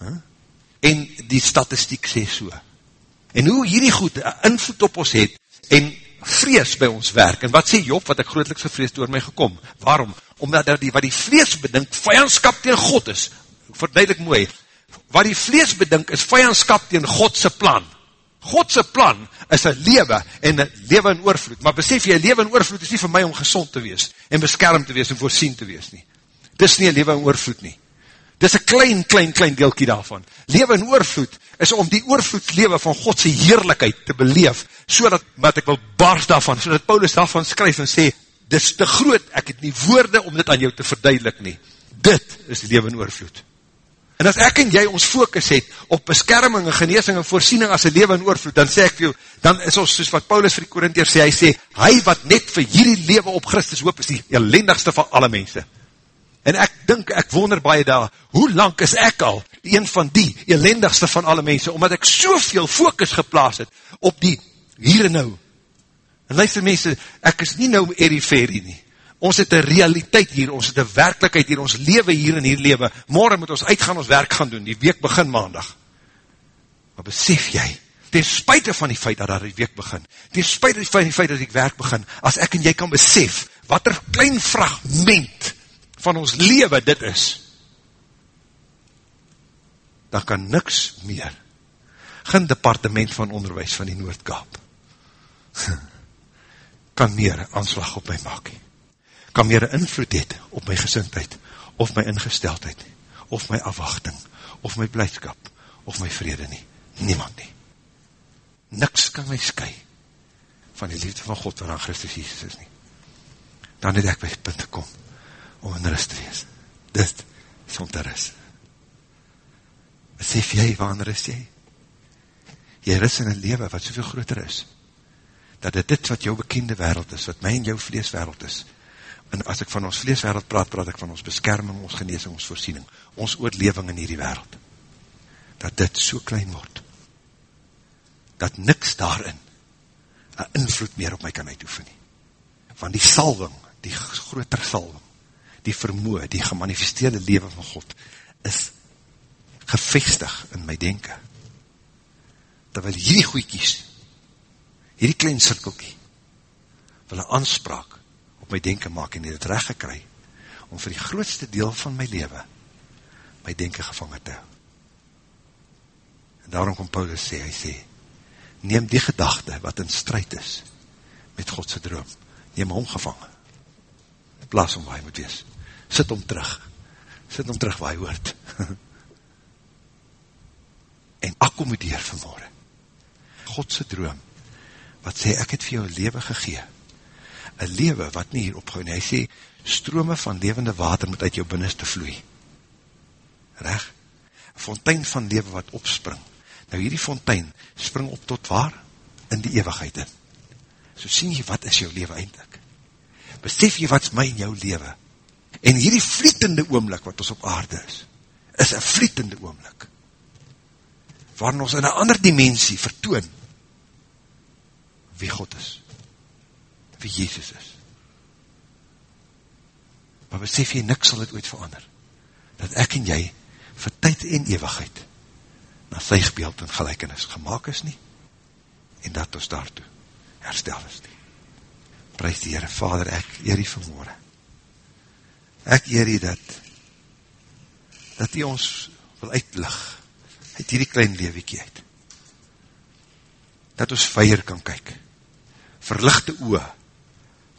huh? en die statistiek sê so, en hoe hierdie goed invloed op ons het, en vrees by ons werk, en wat sê Job, wat ek grootliks gevrees door my gekom, waarom? Omdat die, wat die vlees bedink, vijandskap tegen God is, verduidelik mooi, wat die vlees bedink, is vijandskap tegen Godse plan, Godse plan is een lewe en een lewe in oorvloed, maar besef jy, een lewe in oorvloed is nie vir my om gezond te wees, en beskermd te wees, en voorsien te wees nie, dis nie een lewe in oorvloed nie, dis een klein, klein, klein deelkie daarvan, lewe in oorvloed, is om die oorvloedslewe van Godse heerlijkheid te beleef, so dat, wat ek wil bars daarvan, so dat Paulus daarvan skryf en sê, dis te groot, ek het nie woorde om dit aan jou te verduidelik nie, dit is die lewe in oorvloed, En as ek en jy ons focus het op beskerming en geneesing en voorsiening as een leven in oorvloed, dan sê ek vir jou, dan is ons soos wat Paulus vir die Korintier sê, hy sê, hy wat net vir hierdie leven op Christus hoop, is die elendigste van alle mense. En ek dink, ek wonder baie daar, hoe lang is ek al een van die elendigste van alle mense, omdat ek soveel focus geplaas het op die hier en nou. En luister mense, ek is nie nou eriferie nie ons het een realiteit hier, ons het een werkelijkheid hier, ons leven hier in hier leven, morgen moet ons uitgaan ons werk gaan doen, die week begin maandag. Maar besef jy, ten spuite van die feit dat daar die week begin, ten spuite van die feit dat die werk begin, as ek en jy kan besef, wat er klein fragment van ons leven dit is, dan kan niks meer, geen departement van onderwijs van die Noordkaap, kan meer aanslag op my maak hee kan meer invloed het op my gezindheid, of my ingesteldheid, of my afwachting, of my blijdskap, of my vrede nie. Niemand nie. Niks kan my sky van die liefde van God wat aan Christus Jesus is nie. Dan het ek by punt gekom om in rust te wees. Dit is om te rust. Besef jy, waarin rust jy? Jy rust in een leven wat soveel groter is, dat dit wat jou bekende wereld is, wat my en jou vleeswereld is, en as ek van ons vleeswereld praat, praat ek van ons beskerming, ons geneesing, ons voorsiening, ons oorleving in hierdie wereld, dat dit so klein word, dat niks daarin een invloed meer op my kan uitoefen nie. Want die salving, die groter salving, die vermoe, die gemanifesteerde leven van God, is gevestig in my denken. Terwyl hierdie goeikies, hierdie klein cirkelkie, wil een aanspraak my denken maak en het recht gekry, om vir die grootste deel van my leven, my denken gevangen te hou. En daarom kom Paulus sê, hy sê, neem die gedachte wat in strijd is, met Godse droom, neem hom gevangen, plaas om waar hy moet wees, sit hom terug, sit hom terug waar hy hoort, en accommodeer vanmorgen, Godse droom, wat sê, ek het vir jou leven gegeen, een lewe wat nie hier opgehou nie. Hy sê, strome van levende water moet uit jou binneste vloei. Reg? Een fontein van lewe wat opspring. Nou hierdie fontein spring op tot waar? In die eeuwigheid in. So sien jy, wat is jou lewe eindelijk? Besef jy, wat is my en jou lewe? En hierdie vlietende oomlik wat ons op aarde is, is een vlietende oomlik. Waarin ons in een ander dimensie vertoon wie God is wie Jezus is. Maar besef jy, niks sal het ooit verander. Dat ek en jy vir tyd en eeuwigheid na sy gebeeld en gelijkenis gemaakt is nie, en dat ons daartoe herstel is nie. Prijs die Heere, Vader, ek eer die vanmorgen. Ek eer die dat, dat die ons wil uitlig, uit hierdie klein lewekie uit. Dat ons veier kan kyk, verlichte oe,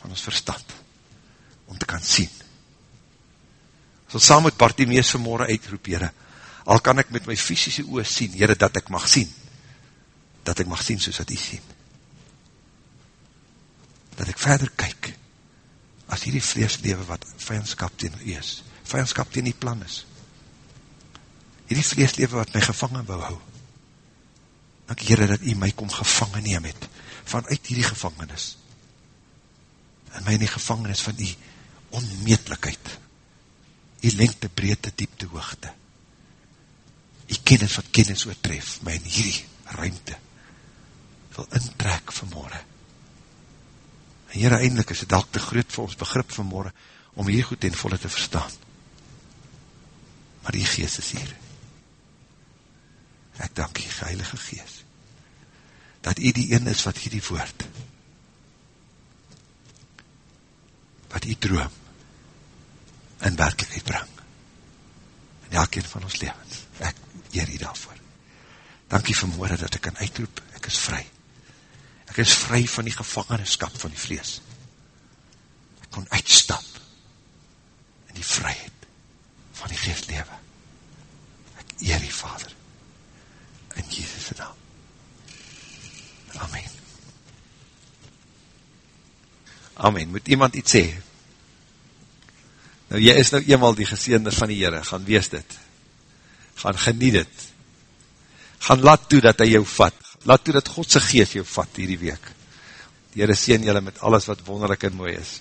van ons verstand, om te kan sien. So saam met Bartimeus vanmorgen uitroep, Heere, al kan ek met my fysische oor sien, Heere, dat ek mag sien, dat ek mag sien soos wat hy sien. Dat ek verder kyk, as hierdie vleeslewe wat vijandskap teen u is, vijandskap teen die plan is, hierdie vleeslewe wat my gevangen wou hou, dank Heere dat u my kom gevangen neem het, vanuit hierdie gevangenis, en my in die gevangenis van die onmeetlikheid, die lengte, breedte, diepte, hoogte, die kennis wat kennis oortref, my in hierdie ruimte, wil intrek vanmorgen. En hier eindelijk is het al te groot vir ons begrip vanmorgen, om hier goed en volle te verstaan. Maar die geest is hier. Ek dank die heilige geest, dat hy die een is wat hier die woord, wat hy droom, in werkelijkheid bring, in elkeen van ons levens. Ek eer hy daarvoor. Dankie vanmorgen dat ek kan uitroep, ek is vry. Ek is vry van die gevangenskap van die vlees. Ek kon uitstap in die vryheid van die geestlewe. Ek eer die Vader in Jesus' naam. Amen. Amen. Moet iemand iets sê? Nou, jy is nou eenmaal die geseende van die Heere. Gaan wees dit. Gaan geniet dit. Gaan laat toe dat hy jou vat. Laat toe dat Godse geest jou vat hierdie week. Die Heere sien julle met alles wat wonderlik en mooi is.